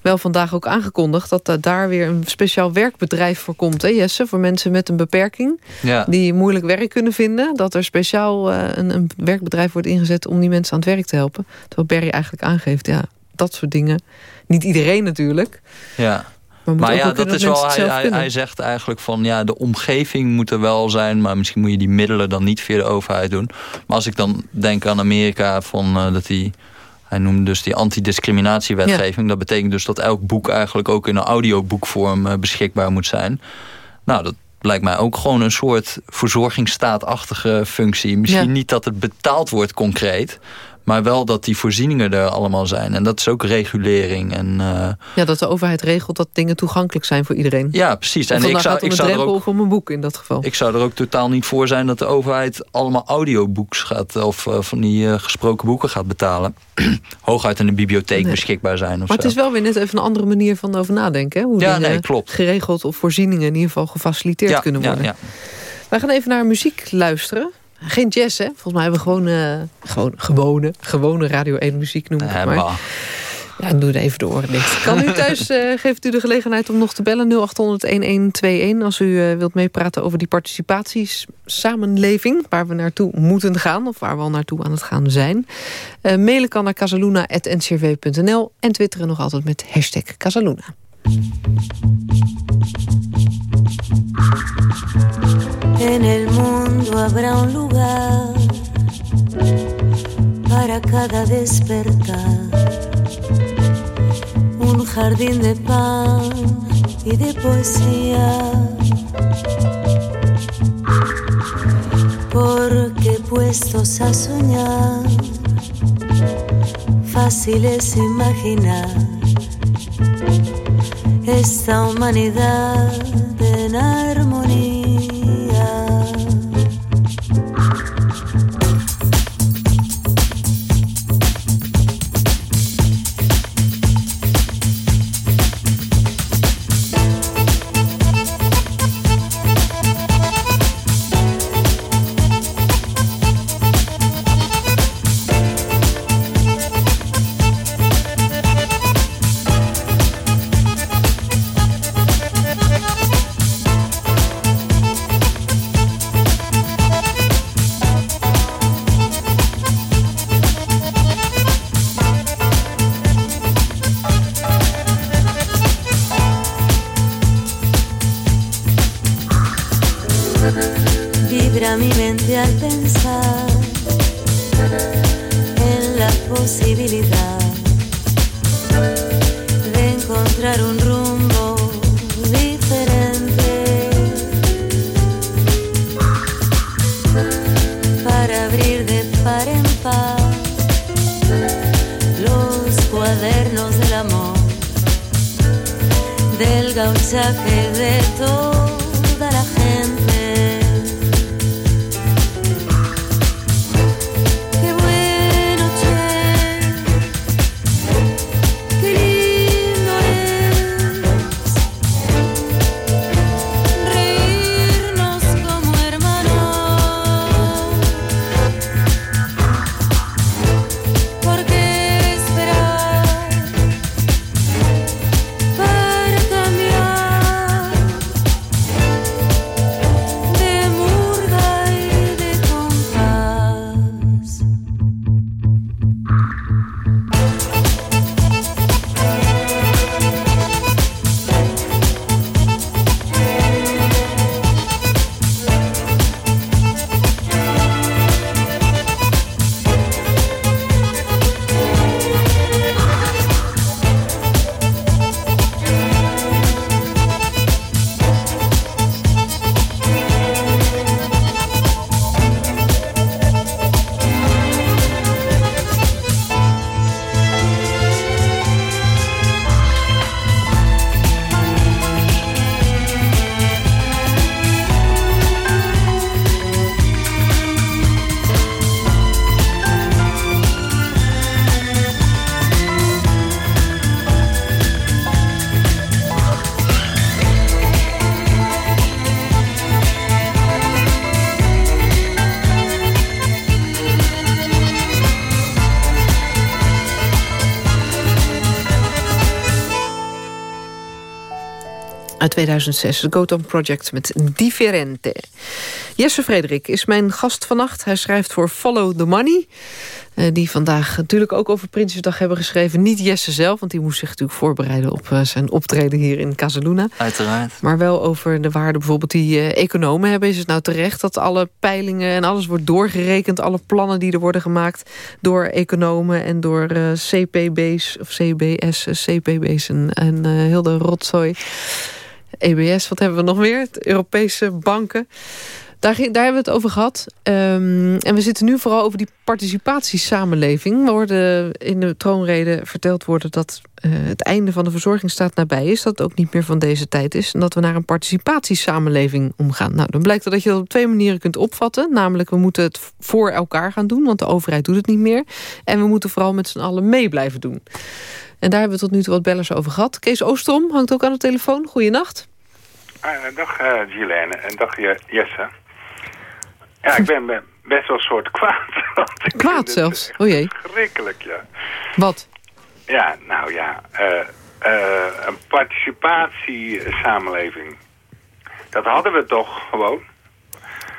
wel vandaag ook aangekondigd... dat uh, daar weer een speciaal werkbedrijf voor komt, hè Jesse? Voor mensen met een beperking, ja. die moeilijk werk kunnen vinden. Dat er speciaal een, een, werkbedrijf wordt ingezet om die mensen aan het werk te helpen. Terwijl Barry eigenlijk aangeeft, ja, dat soort dingen. Niet iedereen natuurlijk. Ja. Maar, maar ja, dat is wel, hij, hij, hij, zegt eigenlijk van ja, de omgeving moet er wel zijn, maar misschien moet je die middelen dan niet via de overheid doen. Maar als ik dan denk aan Amerika, van uh, dat die, hij noemde dus die antidiscriminatiewetgeving, ja. dat betekent dus dat elk boek eigenlijk ook in een audioboekvorm uh, beschikbaar moet zijn. Nou, dat lijkt mij ook gewoon een soort verzorgingsstaatachtige functie. Misschien ja. niet dat het betaald wordt concreet, maar wel dat die voorzieningen er allemaal zijn. En dat is ook regulering. En, uh... Ja, dat de overheid regelt dat dingen toegankelijk zijn voor iedereen. Ja, precies. En ik zou, ik zou er ook, om een boek in dat geval. Ik zou er ook totaal niet voor zijn dat de overheid allemaal audiobooks gaat... of uh, van die uh, gesproken boeken gaat betalen. <clears throat> Hooguit in de bibliotheek nee. beschikbaar zijn. Of maar zo. het is wel weer net even een andere manier van over nadenken. Hè? Hoe ja, nee, klopt. geregeld of voorzieningen in ieder geval gefaciliteerd ja, kunnen worden. Ja, ja. Wij gaan even naar muziek luisteren. Geen jazz, hè? Volgens mij hebben we gewoon, uh, gewoon gewone, gewone Radio 1 muziek, noem ik het maar. Ja, doe het even de oren dicht. Kan u thuis, uh, <laughs> geeft u de gelegenheid om nog te bellen 0800-1121... als u uh, wilt meepraten over die participatiesamenleving... waar we naartoe moeten gaan of waar we al naartoe aan het gaan zijn. Uh, mailen kan naar casaluna.ncrv.nl en twitteren nog altijd met hashtag Casaluna. En el mundo habrá un lugar para cada despertar un jardín de pan y de poesía. Porque puestos a soñar, fácil es imaginar esta humanidad en armonía. 2006, het Gotham Project met Differente. Jesse Frederik is mijn gast vannacht. Hij schrijft voor Follow the Money. Uh, die vandaag natuurlijk ook over Prinsjesdag hebben geschreven. Niet Jesse zelf, want die moest zich natuurlijk voorbereiden... op uh, zijn optreden hier in Casaluna. Uiteraard. Maar wel over de waarde bijvoorbeeld die uh, economen hebben. Is het nou terecht dat alle peilingen en alles wordt doorgerekend... alle plannen die er worden gemaakt door economen... en door CPB's of CBS, CPB's en, en heel de rotzooi... EBS, wat hebben we nog meer? Europese banken. Daar, daar hebben we het over gehad. Um, en we zitten nu vooral over die participatiesamenleving. We hoorden in de troonrede verteld worden dat uh, het einde van de verzorgingsstaat nabij is. Dat het ook niet meer van deze tijd is. En dat we naar een participatiesamenleving omgaan. Nou, dan blijkt dat je dat op twee manieren kunt opvatten. Namelijk, we moeten het voor elkaar gaan doen. Want de overheid doet het niet meer. En we moeten vooral met z'n allen mee blijven doen. En daar hebben we tot nu toe wat bellers over gehad. Kees Oostrom hangt ook aan de telefoon. Goeienacht. Uh, dag uh, Gilene en dag Jesse. Ja, ik ben be- best wel een soort kwaad. <laughs> Kwaad zelfs? O jee. Verschrikkelijk, ja. Wat? Ja, nou ja, eh, eh, een participatiesamenleving. Dat hadden we toch gewoon.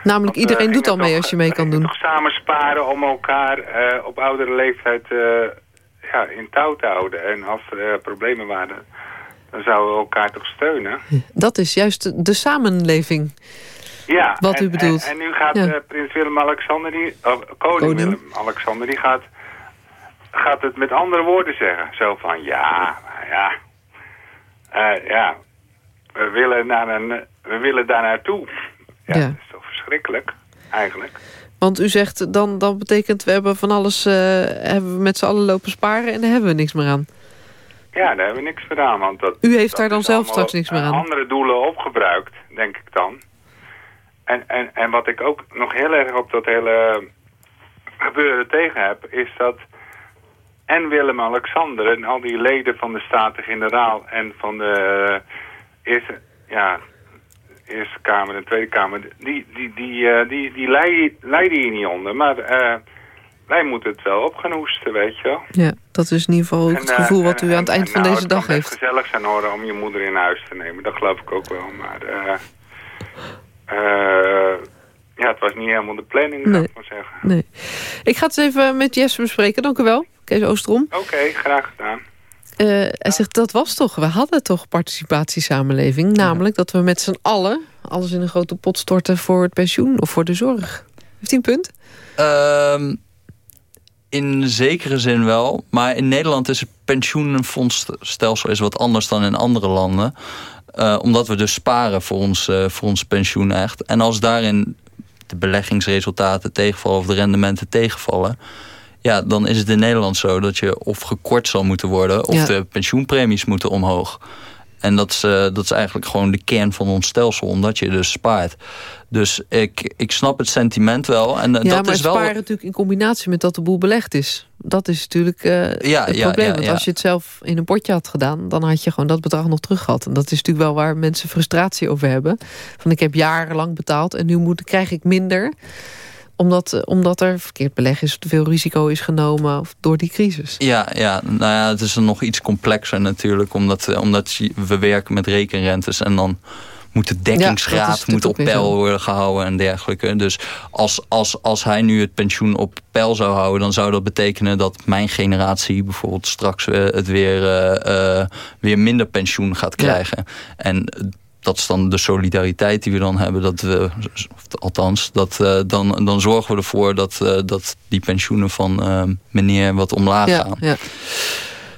Namelijk, iedereen doet al mee toch- als je mee kan doen. Toch samen sparen om elkaar op oudere leeftijd ja, in touw te houden. En als er eh, problemen waren, dan zouden we elkaar toch steunen. Dat is juist de, samenleving. Ja, Wat en, u bedoelt. En, en nu gaat Ja. eh, prins Willem-Alexander, koning, Koning. Willem-Alexander, die gaat, gaat het met andere woorden zeggen. Zo van, ja, ja, eh, ja, we willen, naar een, we willen daar naartoe. Ja, Ja. dat is toch verschrikkelijk, eigenlijk. Want u zegt, dan, dan betekent we hebben van alles... eh, hebben we met z'n allen lopen sparen en daar hebben we niks meer aan. Ja, daar hebben we niks meer aan. Want dat, U heeft dat daar dan zelf straks niks meer aan. andere doelen opgebruikt, denk ik dan. En, en, en wat ik ook nog heel erg op dat hele gebeuren tegen heb, is dat en Willem-Alexander en al die leden van de Staten-Generaal en van de eh, Eerste, ja, Eerste Kamer en Tweede Kamer, die, die, die, eh, die, die leiden, hier niet onder. Maar eh, wij moeten het wel op gaan hoesten, weet je wel. Ja, dat is in ieder geval het En, eh, gevoel wat en- u aan het eind en van nou, deze het dag heeft. gezellig zijn horen om je moeder in huis te nemen. Dat geloof ik ook wel. Maar ja, het was niet helemaal de planning, Nee. ik maar zeggen. Nee. Ik ga het eens even met Jesse bespreken. Dank u wel, Kees Oostrom. Oké, graag gedaan. Eh, hij zegt, dat was toch, we hadden toch participatiesamenleving. Namelijk dat we met z'n allen alles in een grote pot storten voor het pensioen of voor de zorg. Heeft hij een punt? Ehm, in zekere zin wel. Maar in Nederland is het pensioenfondsstelsel is wat anders dan in andere landen. Eh, omdat we dus sparen voor ons, eh, voor ons pensioen echt. En als daarin de beleggingsresultaten tegenvallen of de rendementen tegenvallen... ja, dan is het in Nederland zo dat je of gekort zal moeten worden... of Ja. de pensioenpremies moeten omhoog. En dat is, eh, dat is eigenlijk gewoon de kern van ons stelsel, omdat je dus spaart. Dus ik, ik snap het sentiment wel. En eh, ja, dat maar is wel. sparen natuurlijk in combinatie met dat de boel belegd is. Dat is natuurlijk eh, Ja, het ja, probleem. ja, Want als je het zelf in een potje had gedaan... dan had je gewoon dat bedrag nog terug gehad. En dat is natuurlijk wel waar mensen frustratie over hebben. Van ik heb jarenlang betaald en nu moet, krijg ik minder omdat, eh, omdat er verkeerd beleg is... te veel risico is genomen of door die crisis. Ja, ja, nou ja, het is nog iets complexer natuurlijk. Omdat, eh, omdat we werken met rekenrentes en dan moet de Ja, dekkingsgraad is moet op peil worden gehouden en dergelijke. Dus als, als, als hij nu het pensioen op peil zou houden... dan zou dat betekenen dat mijn generatie bijvoorbeeld straks eh, het weer, weer minder pensioen gaat Ja. krijgen. En dat is dan de solidariteit die we dan hebben. Dat we, althans, dat, eh, dan, dan zorgen we ervoor dat, eh, dat die pensioenen van eh, meneer wat omlaag Ja, gaan. ja.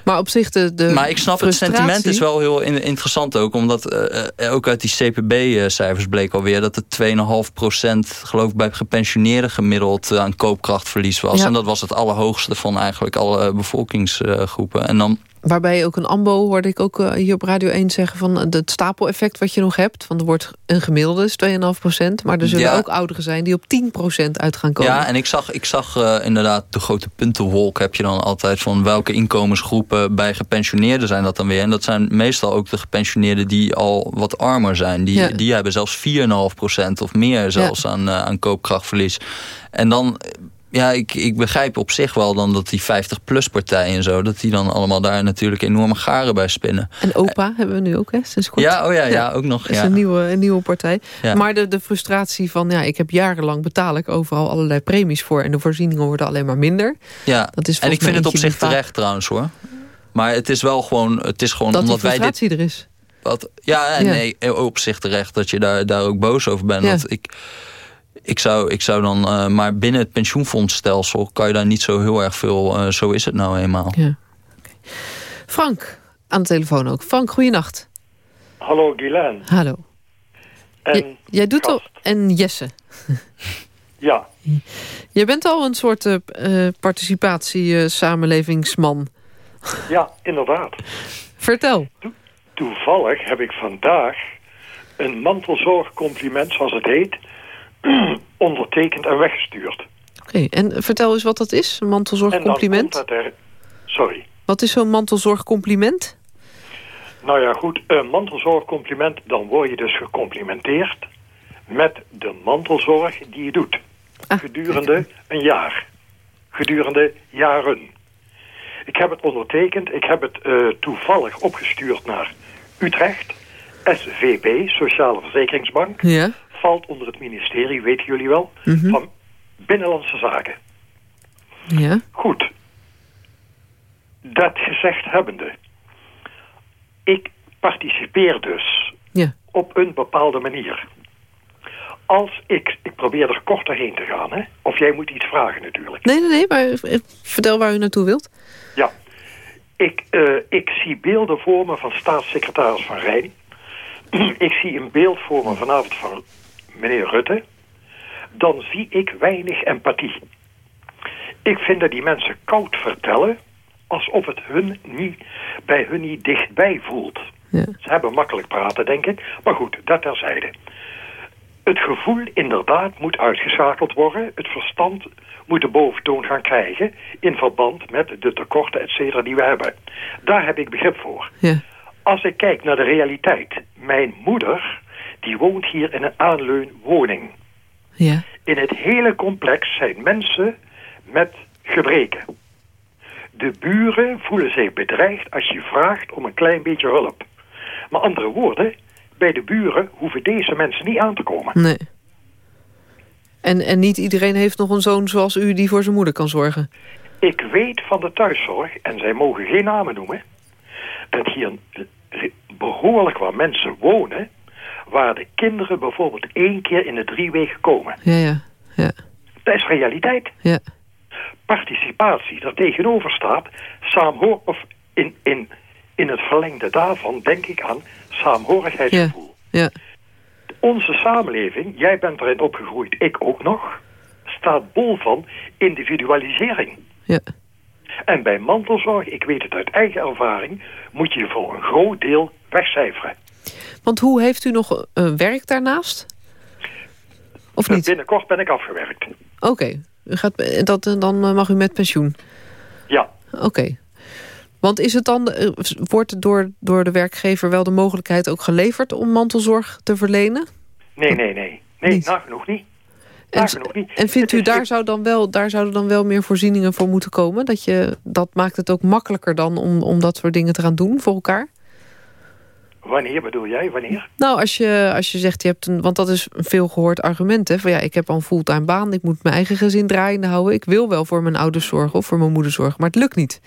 Maar op zich de, de Maar ik snap het sentiment is wel heel in- interessant ook. Omdat ook uit die CPB-cijfers bleek alweer... dat het 2,5% geloof ik bij gepensioneerden gemiddeld aan koopkrachtverlies was. Ja. En dat was het allerhoogste van eigenlijk alle bevolkingsgroepen. En dan Waarbij ook een AMBO, hoorde ik ook eh, hier op Radio 1 zeggen... van eh, het stapeleffect wat je nog hebt. Want er wordt een gemiddelde, is 2,5% Maar er zullen Ja. ook ouderen zijn die op 10% uit gaan komen. Ja, en ik zag, ik zag eh, inderdaad de grote puntenwolk heb je dan altijd van welke inkomensgroepen bij gepensioneerden zijn dat dan weer. En dat zijn meestal ook de gepensioneerden die al wat armer zijn. Die, Ja. die hebben zelfs 4,5% of meer zelfs aan, aan koopkrachtverlies. En dan, ja, ik, ik begrijp op zich wel dan dat die 50-plus partijen en zo, dat die dan allemaal daar natuurlijk enorme garen bij spinnen. En OPA hebben we nu ook, hè, sinds kort. Ja, oh ja, ja, ook nog. Dat <laughs> is Ja. een nieuwe, een nieuwe partij. Ja. Maar de, de frustratie van, ja, ik heb jarenlang betaal ik overal allerlei premies voor... en de voorzieningen worden alleen maar minder. Ja, Dat is en ik vind het op zich vaak- terecht trouwens hoor. Maar het is wel gewoon, het is gewoon Dat omdat wij dit frustratie er is. Wat, ja, Ja. nee, op zich terecht dat je daar, daar ook boos over bent. Ja. Want ik, ik, zou, ik zou dan, eh, maar binnen het pensioenfondsstelsel kan je daar niet zo heel erg veel, eh, zo is het nou eenmaal. Ja. Oké. Frank, aan de telefoon ook. Frank, goeienacht. Hallo Guylaine. Hallo. En J- jij doet al... En Jesse. <laughs> Ja, Jij bent al een soort eh eh, participatie-samenlevingsman. ja, inderdaad. Vertel. Toevallig heb ik vandaag een mantelzorgcompliment, zoals het heet, <clears throat> ondertekend en weggestuurd. Oké, en vertel eens wat dat is, een En dan mantelzorgcompliment. komt dat er... Sorry. Wat is zo'n mantelzorgcompliment? Nou ja, goed, een mantelzorgcompliment, dan word je dus gecomplimenteerd met de mantelzorg die je doet. gedurende een jaar. Gedurende jaren. Ik heb het ondertekend. Ik heb het eh, toevallig opgestuurd naar Utrecht. SVB, Sociale Verzekeringsbank. Ja. Valt onder het ministerie, weten jullie wel, Mhm. van Binnenlandse Zaken. Ja. Goed. Dat gezegd hebbende. Ik participeer dus Ja. op een bepaalde manier. Als ik, ik probeer er kort doorheen te gaan, hè? Of jij moet iets vragen natuurlijk. Nee, nee, nee, maar eh, vertel waar u naartoe wilt. Ja. Ik, eh, ik zie beelden voor me van staatssecretaris Van Rijn. <clears throat> ik zie een beeld voor me vanavond van meneer Rutte. Dan zie ik weinig empathie. Ik vind dat die mensen koud vertellen... alsof het hun niet, bij hun niet dichtbij voelt. Ja. Ze hebben makkelijk praten, denk ik. Maar goed, dat terzijde. Het gevoel inderdaad moet uitgeschakeld worden. Het verstand moet de boventoon gaan krijgen... in verband met de tekorten, et cetera, die we hebben. Daar heb ik begrip voor. Ja. Als ik kijk naar de realiteit... mijn moeder, die woont hier in een aanleunwoning. Ja. In het hele complex zijn mensen met gebreken. De buren voelen zich bedreigd als je vraagt om een klein beetje hulp. Maar andere woorden, bij de buren hoeven deze mensen niet aan te komen. Nee. En, en niet iedereen heeft nog een zoon zoals u die voor zijn moeder kan zorgen. Ik weet van de thuiszorg, en zij mogen geen namen noemen... dat hier behoorlijk wat mensen wonen... waar de kinderen bijvoorbeeld één keer in de drie weken komen. Ja, ja. Ja. Dat is realiteit. Ja. Participatie, daar tegenover staat... saamhoor of in, in, in het verlengde daarvan denk ik aan saamhorigheidsgevoel. Ja. Onze samenleving, jij bent erin opgegroeid, ik ook nog... staat bol van individualisering. Ja. En bij mantelzorg, ik weet het uit eigen ervaring... moet je voor een groot deel wegcijferen. Want hoe heeft u nog eh, werk daarnaast? Of niet? Binnenkort ben ik afgewerkt. Oké. Gaat, eh, dat, eh, dan eh, mag u met pensioen. Ja. Oké. Want is het dan, eh, wordt door, door de werkgever wel de mogelijkheid ook geleverd om mantelzorg te verlenen? Nee, nee, nee. Nee, nagenoeg niet. En, en vindt u daar, zou dan wel, daar zouden dan wel meer voorzieningen voor moeten komen? Dat, je, dat maakt het ook makkelijker dan om, om dat soort dingen te gaan doen voor elkaar? Wanneer bedoel jij, wanneer? Nou, als je, als je zegt, je hebt een, want dat is een veel gehoord argument. Hè, van ja, ik heb al een fulltime baan, ik moet mijn eigen gezin draaiende houden. Ik wil wel voor mijn ouders zorgen of voor mijn moeder zorgen, maar het lukt niet.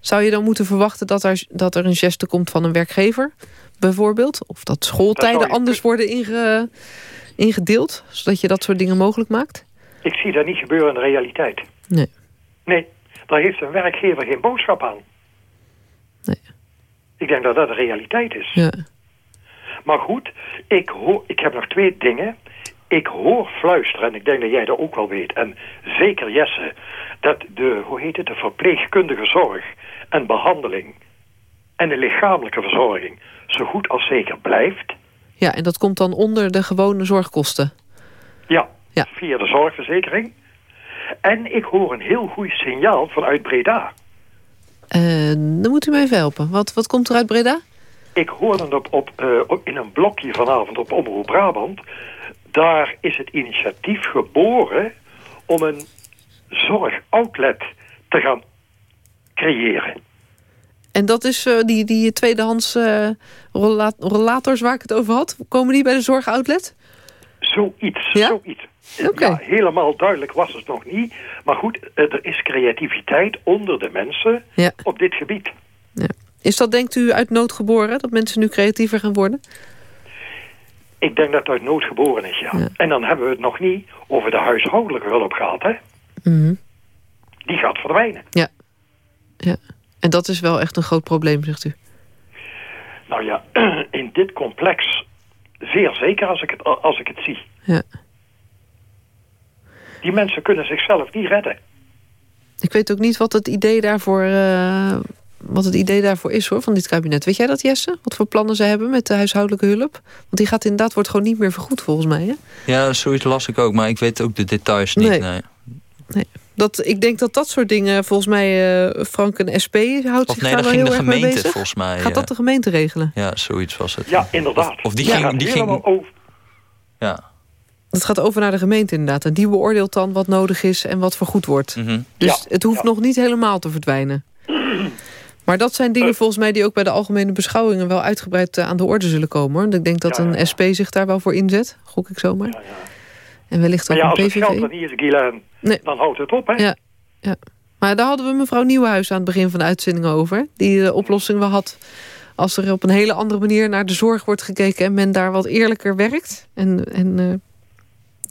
Zou je dan moeten verwachten dat er, dat er een geste komt van een werkgever, bijvoorbeeld? Of dat schooltijden Dat anders worden inge, ingedeeld, zodat je dat soort dingen mogelijk maakt? Ik zie dat niet gebeuren in de realiteit. Nee. Nee, daar heeft een werkgever geen boodschap aan. Nee. Ik denk dat dat de realiteit is. Ja. Maar goed, ik, hoor, ik heb nog twee dingen. Ik hoor fluisteren, en ik denk dat jij dat ook wel weet... en zeker Jesse, dat de, hoe heet het, de verpleegkundige zorg en behandeling... en de lichamelijke verzorging zo goed als zeker blijft. Ja, en dat komt dan onder de gewone zorgkosten. Ja, Ja. via de zorgverzekering. En ik hoor een heel goed signaal vanuit Breda. Eh, dan moet u me even helpen. Wat, wat komt er uit Breda? Ik hoorde het op, op, eh, op- in een blokje vanavond op Omroep Brabant. Daar is het initiatief geboren om een zorgoutlet te gaan creëren. En dat is eh, die, die tweedehands eh, rolla- rollators waar ik het over had. Komen die bij de zorgoutlet? Zoiets, Ja? zoiets. Ja, helemaal duidelijk was het nog niet. Maar goed, eh, er is creativiteit onder de mensen Ja. op dit gebied. Ja. Is dat, denkt u, uit nood geboren? Dat mensen nu creatiever gaan worden? Ik denk dat het uit nood geboren is, ja. En dan hebben we het nog niet over de huishoudelijke hulp gehad, hè. Mhm. Die gaat verdwijnen. Ja. ja. En dat is wel echt een groot probleem, zegt u. Nou ja, <clears throat> in dit complex zeer zeker als ik het, als ik het zie. Ja. Die mensen kunnen zichzelf niet redden. Ik weet ook niet wat het idee daarvoor, eh, wat het idee daarvoor is hoor, van dit kabinet. Weet jij dat, Jesse? Wat voor plannen ze hebben met de huishoudelijke hulp? Want die gaat inderdaad, wordt gewoon niet meer vergoed volgens mij. Hè? Ja, zoiets las ik ook, maar ik weet ook de details niet. Nee. Nee. Nee. Dat, ik denk dat dat soort dingen, volgens mij, eh, Frank en SP houdt Of zich nee, daar dat wel ging heel de erg mee gemeente bezig. volgens mij. Gaat dat de gemeente regelen? Ja, zoiets was het. Ja, inderdaad. Of, of die Ja, ging... Die ging over. ja. Dat gaat over naar de gemeente inderdaad. En die beoordeelt dan wat nodig is en wat vergoed wordt. Mhm. Dus Ja, het hoeft ja. nog niet helemaal te verdwijnen. Maar dat zijn dingen volgens mij die ook bij de algemene beschouwingen... wel uitgebreid eh, aan de orde zullen komen. Hoor. Ik denk dat Ja, ja, een. SP zich daar wel voor inzet. Gok ik zomaar. Ja, ja. En wellicht ook ja, als een het geld PVV. er niet is, Nee. dan houdt het op, hè? Ja. Ja. Maar daar hadden we mevrouw Nieuwenhuis aan het begin van de uitzending over. Die de oplossing wel had als er op een hele andere manier naar de zorg wordt gekeken... en men daar wat eerlijker werkt. En, en eh,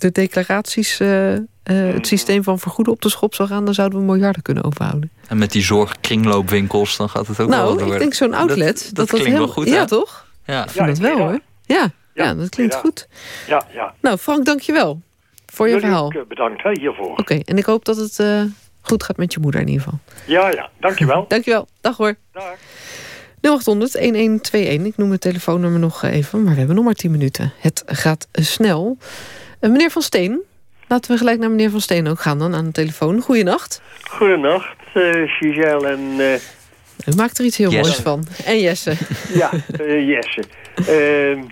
de declaraties, eh, eh, het systeem van vergoeden op de schop zou gaan... dan zouden we miljarden kunnen overhouden. En met die zorgkringloopwinkels, dan gaat het ook wel nou, door. ik denk zo'n outlet... Dat, dat, klinkt wel goed, Ja, toch? Ja. Ik vind dat wel, ja. hoor. Ja, ja, Ja, dat klinkt ja. goed. Ja, ja. Nou, Frank, dank je wel voor je Jullie verhaal. eh, bedankt hè, hiervoor. Oké, en ik hoop dat het eh, goed gaat met je moeder in ieder geval. Ja, ja, dankjewel. <laughs> Dankjewel. Dag hoor. Dag. 0800 1121. Ik noem het telefoonnummer nog even, maar we hebben nog maar 10 minuten. Het gaat snel. Eh, meneer Van Steen, laten we gelijk naar meneer Van Steen ook gaan dan aan de telefoon. Goeienacht. Goedenacht, eh Giselle en eh, U maakt er iets heel Jesse. moois van. En Jesse. <laughs> ja, eh, Jesse. Ehm,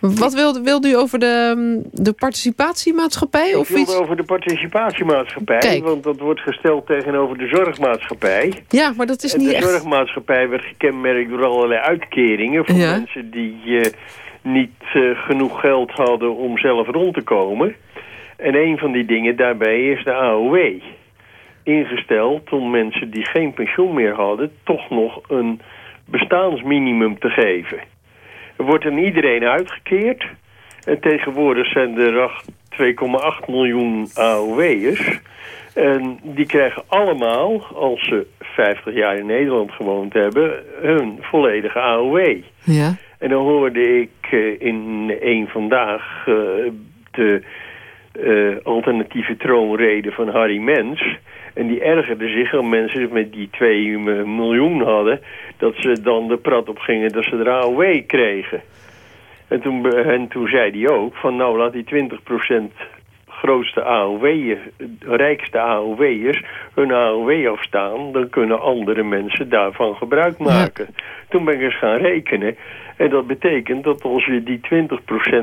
Wat wilde, wilde u over de, mm, de participatiemaatschappij? ik Of wilde iets? over de participatiemaatschappij, Kijk. want dat wordt gesteld tegenover de zorgmaatschappij. Ja, maar dat is en niet de echt... zorgmaatschappij werd gekenmerkt door allerlei uitkeringen voor Ja. mensen die eh, niet eh, genoeg geld hadden om zelf rond te komen. En een van die dingen daarbij is de AOW. Ingesteld om mensen die geen pensioen meer hadden toch nog een bestaansminimum te geven. Er wordt aan iedereen uitgekeerd. En tegenwoordig zijn er acht- 2,8 miljoen AOW'ers. En die krijgen allemaal, als ze 50 jaar in Nederland gewoond hebben, hun volledige AOW. Ja. En dan hoorde ik eh, in een vandaag eh, de eh, alternatieve troonrede van Harry Mens. En die ergerde zich aan mensen met die 2 miljoen hadden... dat ze dan de prat op gingen dat ze de AOW kregen. En toen, en toen zei hij ook van nou laat die 20% grootste AOW'ers, rijkste AOW'ers hun AOW afstaan, dan kunnen andere mensen daarvan gebruik maken. Toen ben ik eens gaan rekenen. En dat betekent dat als je die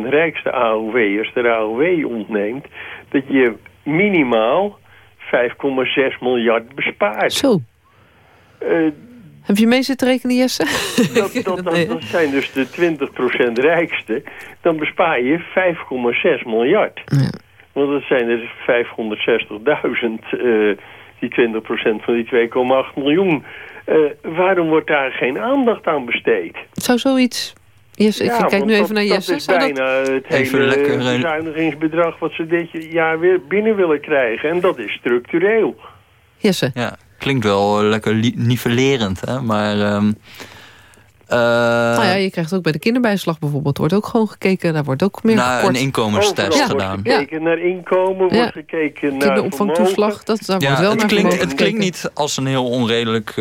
20% rijkste AOW'ers de AOW ontneemt, dat je minimaal 5,6 miljard bespaart. Zo. Eh, Heb je mee zitten rekenen, Jesse? <laughs> dat, dat, dat, Nee. dat zijn dus de 20% rijkste. Dan bespaar je 5,6 miljard. Ja. Want dat zijn er 560.000, eh die 20% van die 2,8 miljoen. Eh, waarom wordt daar geen aandacht aan besteed? Zou zoiets... Jesse, ik kijk want nu even dat- naar Jesse. Dat is dat- bijna het Even hele lekker, eh, bezuinigingsbedrag wat ze dit jaar weer binnen willen krijgen. En dat is structureel. Jesse. Ja, klinkt wel eh, lekker nivellerend, hè? Maar... eh, nou ja, je krijgt ook bij de kinderbijslag bijvoorbeeld. wordt ook gewoon gekeken. Daar wordt ook meer naar gekort. een inkomenstest gedaan. wordt gekeken naar inkomen, wordt Ja. gekeken naar Kinderopvangtoeslag, dat, daar wordt Ja, wel het naar klinkt, het klinkt niet als een heel onredelijk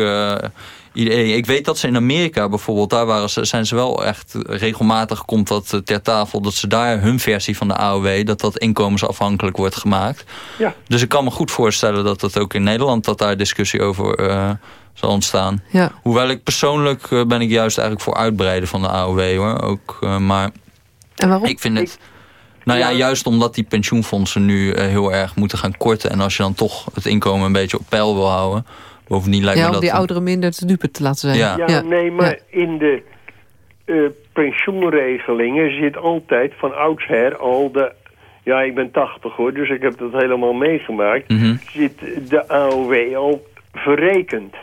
idee. Ik weet dat ze in Amerika bijvoorbeeld, daar waren ze, zijn ze wel echt regelmatig komt dat eh, ter tafel, dat ze daar hun versie van de AOW, dat dat inkomensafhankelijk wordt gemaakt. Ja. Dus ik kan me goed voorstellen dat dat ook in Nederland, dat daar discussie over eh, zal ontstaan. Ja. Hoewel ik persoonlijk eh, ben ik juist eigenlijk voor uitbreiden van de AOW hoor. Ook, eh, maar En waarom? ik vind het... Nou ja, juist omdat die pensioenfondsen nu heel erg moeten gaan korten. En als je dan toch het inkomen een beetje op peil wil houden. Bovendien lijkt Ja, me om dat... die ouderen minder te dupe te laten zijn. Ja. Ja, nee, maar in de eh, pensioenregelingen zit altijd van oudsher al de... Ja, ik ben 80 hoor, dus ik heb dat helemaal meegemaakt. Mhm. Zit de AOW al verrekend.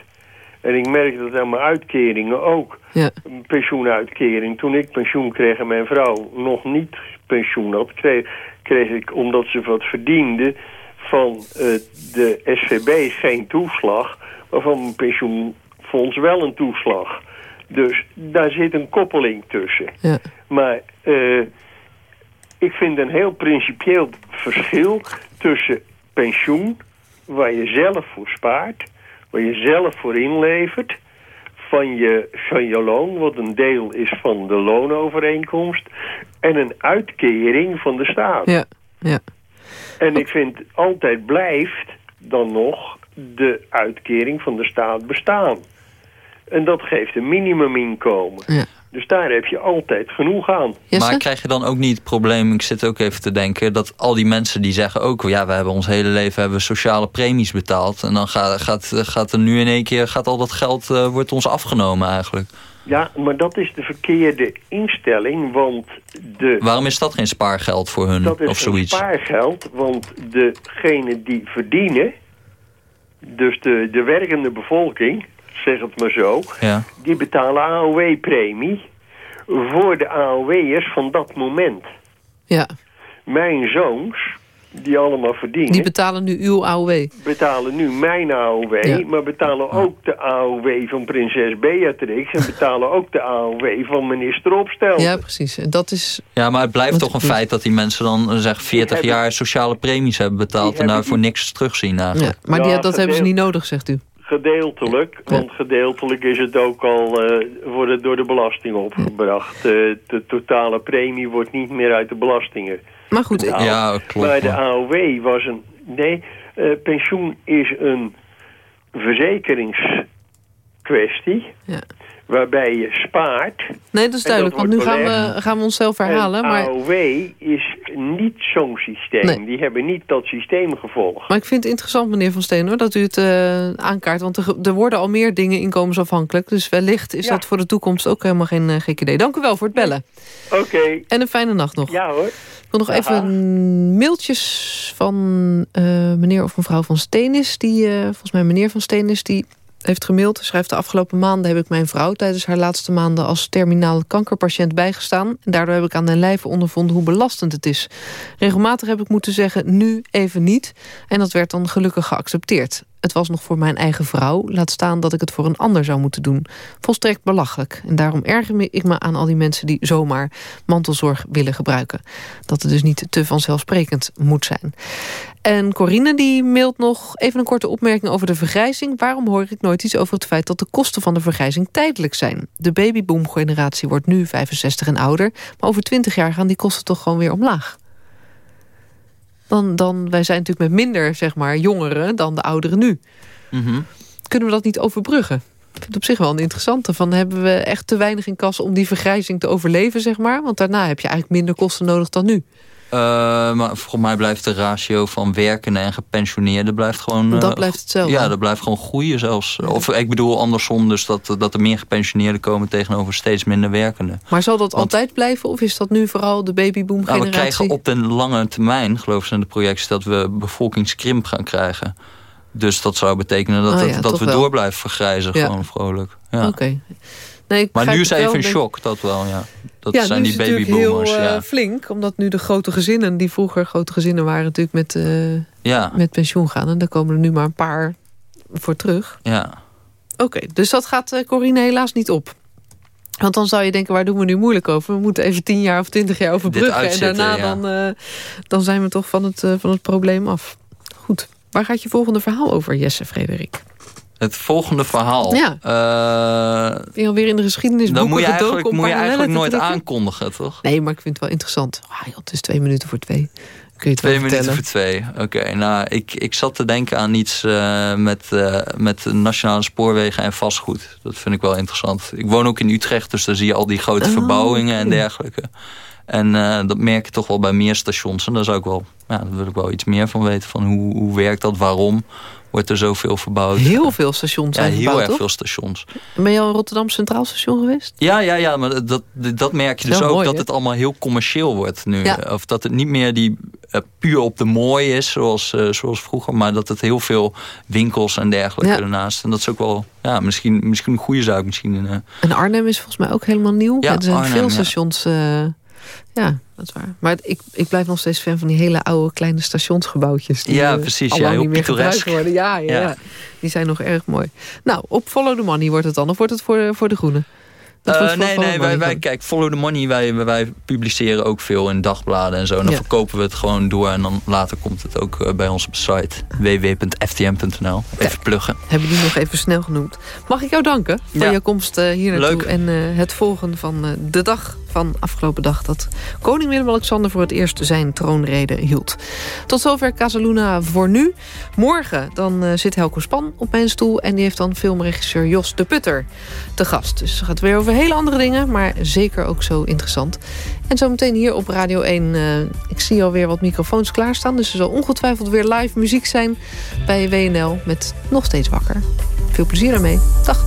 En ik merk dat aan mijn uitkeringen ook. Ja. Een pensioenuitkering. Toen ik pensioen kreeg en mijn vrouw nog niet pensioen had... kreeg, kreeg ik, omdat ze wat verdiende... van eh, de SVB geen toeslag... van mijn pensioenfonds wel een toeslag. Dus daar zit een koppeling tussen. Ja. Maar eh, ik vind een heel principieel verschil tussen pensioen, waar je zelf voor spaart, waar je zelf voor inlevert, van je, van je loon, wat een deel is van de loonovereenkomst, en een uitkering van de staat. Ja. ja. En ik vind altijd blijft dan nog de uitkering van de staat bestaan. En dat geeft een minimuminkomen. Ja. Dus daar heb je altijd genoeg aan. Maar krijg je dan ook niet het probleem, ik zit ook even te denken... dat al die mensen die zeggen ook... ja, we hebben ons hele leven hebben sociale premies betaald... en dan gaat, gaat, gaat er nu in één keer gaat al dat geld uh, wordt ons afgenomen eigenlijk. Ja, maar dat is de verkeerde instelling, want de... Waarom is dat geen spaargeld voor hun dat is of zoiets? spaargeld, want degene die verdienen... dus de, de werkende bevolking zeg het maar zo... Ja. die betalen AOW-premie voor de AOW'ers van dat moment. Ja. Mijn zoons, die allemaal verdienen... Die betalen nu uw AOW. Betalen nu mijn AOW, Ja. maar betalen ook de AOW van prinses Beatrix... en betalen ook de AOW van minister Opstel. Ja, precies. En dat is... Ja, maar het blijft toch een feit dat die mensen dan eh, zeg 40 hebben- jaar sociale premies hebben betaald... en daarvoor niks terugzien eigenlijk. Ja, maar die, Ja, dat hebben ze niet nodig, zegt u. Gedeeltelijk, want gedeeltelijk is het ook al eh, wordt het door de belasting opgebracht. Eh, de totale premie wordt niet meer uit de belastingen. Maar goed, Nou, Ja, klopt. Maar de AOW was een... Nee, eh, pensioen is een verzekeringskwestie... Ja. Waarbij je spaart. Nee, dat is duidelijk, dat want nu gaan we, gaan we onszelf herhalen. En Maar, AOW is niet zo'n systeem. Nee. Die hebben niet dat systeem gevolgd. maar ik vind het interessant, meneer Van Steen, hoor, dat u het eh, aankaart. Want er, er worden al meer dingen inkomensafhankelijk. Dus wellicht is Ja. dat voor de toekomst ook helemaal geen uh, gek idee. Dank u wel voor het bellen. Oké, En een fijne nacht nog. ja hoor. Ik wil nog even mailtjes van eh, meneer of mevrouw van Steenis. Die, eh, volgens mij meneer van Steenis, die heeft gemaild. Schrijft de afgelopen maanden heb ik mijn vrouw... tijdens haar laatste maanden als terminaal kankerpatiënt bijgestaan. En daardoor heb ik aan den lijve ondervonden hoe belastend het is. Regelmatig heb ik moeten zeggen, nu even niet. En dat werd dan gelukkig geaccepteerd. Het was nog voor mijn eigen vrouw. Laat staan dat ik het voor een ander zou moeten doen. Volstrekt belachelijk. En daarom erger ik me aan al die mensen die zomaar mantelzorg willen gebruiken. Dat het dus niet te vanzelfsprekend moet zijn. En Corine die mailt nog even een korte opmerking over de vergrijzing. Waarom hoor ik nooit iets over het feit dat de kosten van de vergrijzing tijdelijk zijn? De babyboom-generatie wordt nu 65 en ouder. Maar over 20 jaar gaan die kosten toch gewoon weer omlaag. Dan, dan, wij zijn natuurlijk met minder zeg maar, jongeren dan de ouderen nu. Mhm. Kunnen we dat niet overbruggen? Ik vind het op zich wel een interessante. Van, hebben we echt te weinig in kas om die vergrijzing te overleven, zeg maar? Want daarna heb je eigenlijk minder kosten nodig dan nu. Eh, maar volgens mij blijft de ratio van werkenden en gepensioneerden blijft gewoon... eh, Dat blijft hetzelfde. Ja, dat blijft gewoon groeien zelfs. Of ik bedoel andersom, dus dat, dat er meer gepensioneerden komen tegenover steeds minder werkenden. Maar zal dat Want- altijd blijven? Of is dat nu vooral de Nou, babyboom-generatie? we krijgen op de lange termijn, geloof ik in de projecties, dat we bevolkingskrimp gaan krijgen. Dus dat zou betekenen dat, Oh ja, dat we wel. door blijven vergrijzen, Ja. gewoon vrolijk. Ja. Oké. Nee, ik Maar nu is even een shock, dat wel, ja. Dat ja, zijn die is het natuurlijk babyboomers, heel eh, ja. flink. Omdat nu de grote gezinnen, die vroeger grote gezinnen waren... natuurlijk met, eh, Ja, met pensioen gaan. En daar komen er nu maar een paar voor terug. ja. Oké, dus dat gaat eh, Corine helaas niet op. Want dan zou je denken, waar doen we nu moeilijk over? We moeten even tien jaar of twintig jaar overbruggen. En daarna ja. dan, dan zijn we toch van het, van het probleem af. Goed, waar gaat je volgende verhaal over, Jesse Frederik? Het volgende verhaal. Ja. Ben je alweer in de geschiedenis dan moet je eigenlijk, moet je eigenlijk nooit aankondigen, toch? Nee, maar ik vind het wel interessant. Ah, joh, het is twee minuten voor twee. Kun je het Twee minuten vertellen? voor twee. Oké, nou, ik, ik zat te denken aan iets eh, met, eh, met nationale spoorwegen en vastgoed. Dat vind ik wel interessant. Ik woon ook in Utrecht, dus daar zie je al die grote Oh, verbouwingen en dergelijke. En dat merk je toch wel bij meer stations. En daar zou ik wel, ja, daar wil ik wel iets meer van weten. Van hoe, hoe werkt dat? Waarom wordt er zoveel verbouwd? Heel veel stations ja, zijn heel erg toch? veel stations. Ben je al in Rotterdam Centraal Station geweest? Ja, ja, ja, maar dat, dat merk je dus ook. mooi, dat het allemaal heel commercieel wordt nu. Ja. Of dat het niet meer die eh, puur op de mooi is, zoals, eh, zoals vroeger. Maar dat het heel veel winkels en dergelijke Ja. ernaast. En dat is ook wel ja, misschien, misschien een goede zaak. Misschien, eh, En Arnhem is volgens mij ook helemaal nieuw. Ja, er zijn Arnhem, veel stations. ja, dat is waar. Maar ik, ik blijf nog steeds fan van die hele oude kleine stationsgebouwtjes. Die, Ja, precies. Ja, heel niet meer gebruikt worden. Ja, ja, Ja. ja. die zijn nog erg mooi. Nou, op Follow the Money wordt het dan. Of wordt het voor, voor de groene? Dat Eh, nee, nee, wij, wij, kijk, follow the money. Wij, wij publiceren ook veel in dagbladen en zo. En dan Ja. verkopen we het gewoon door. En dan later komt het ook eh, bij ons op de site. www.ftm.nl Even pluggen. Hebben die nog even snel genoemd. Mag ik jou danken voor Ja. je komst eh, hier naartoe. Leuk. En het volgen van de dag van afgelopen dag... dat koning Willem-Alexander voor het eerst zijn troonrede hield. Tot zover Casaluna voor nu. Morgen dan uh, zit Helco Span op mijn stoel... en die heeft dan filmregisseur Jos de Putter te gast. Dus het gaat weer over hele andere dingen, maar zeker ook zo interessant. En zometeen hier op Radio 1, uh, ik zie alweer wat microfoons klaarstaan... dus er zal ongetwijfeld weer live muziek zijn bij WNL met Nog Steeds Wakker. Veel plezier ermee. Dag.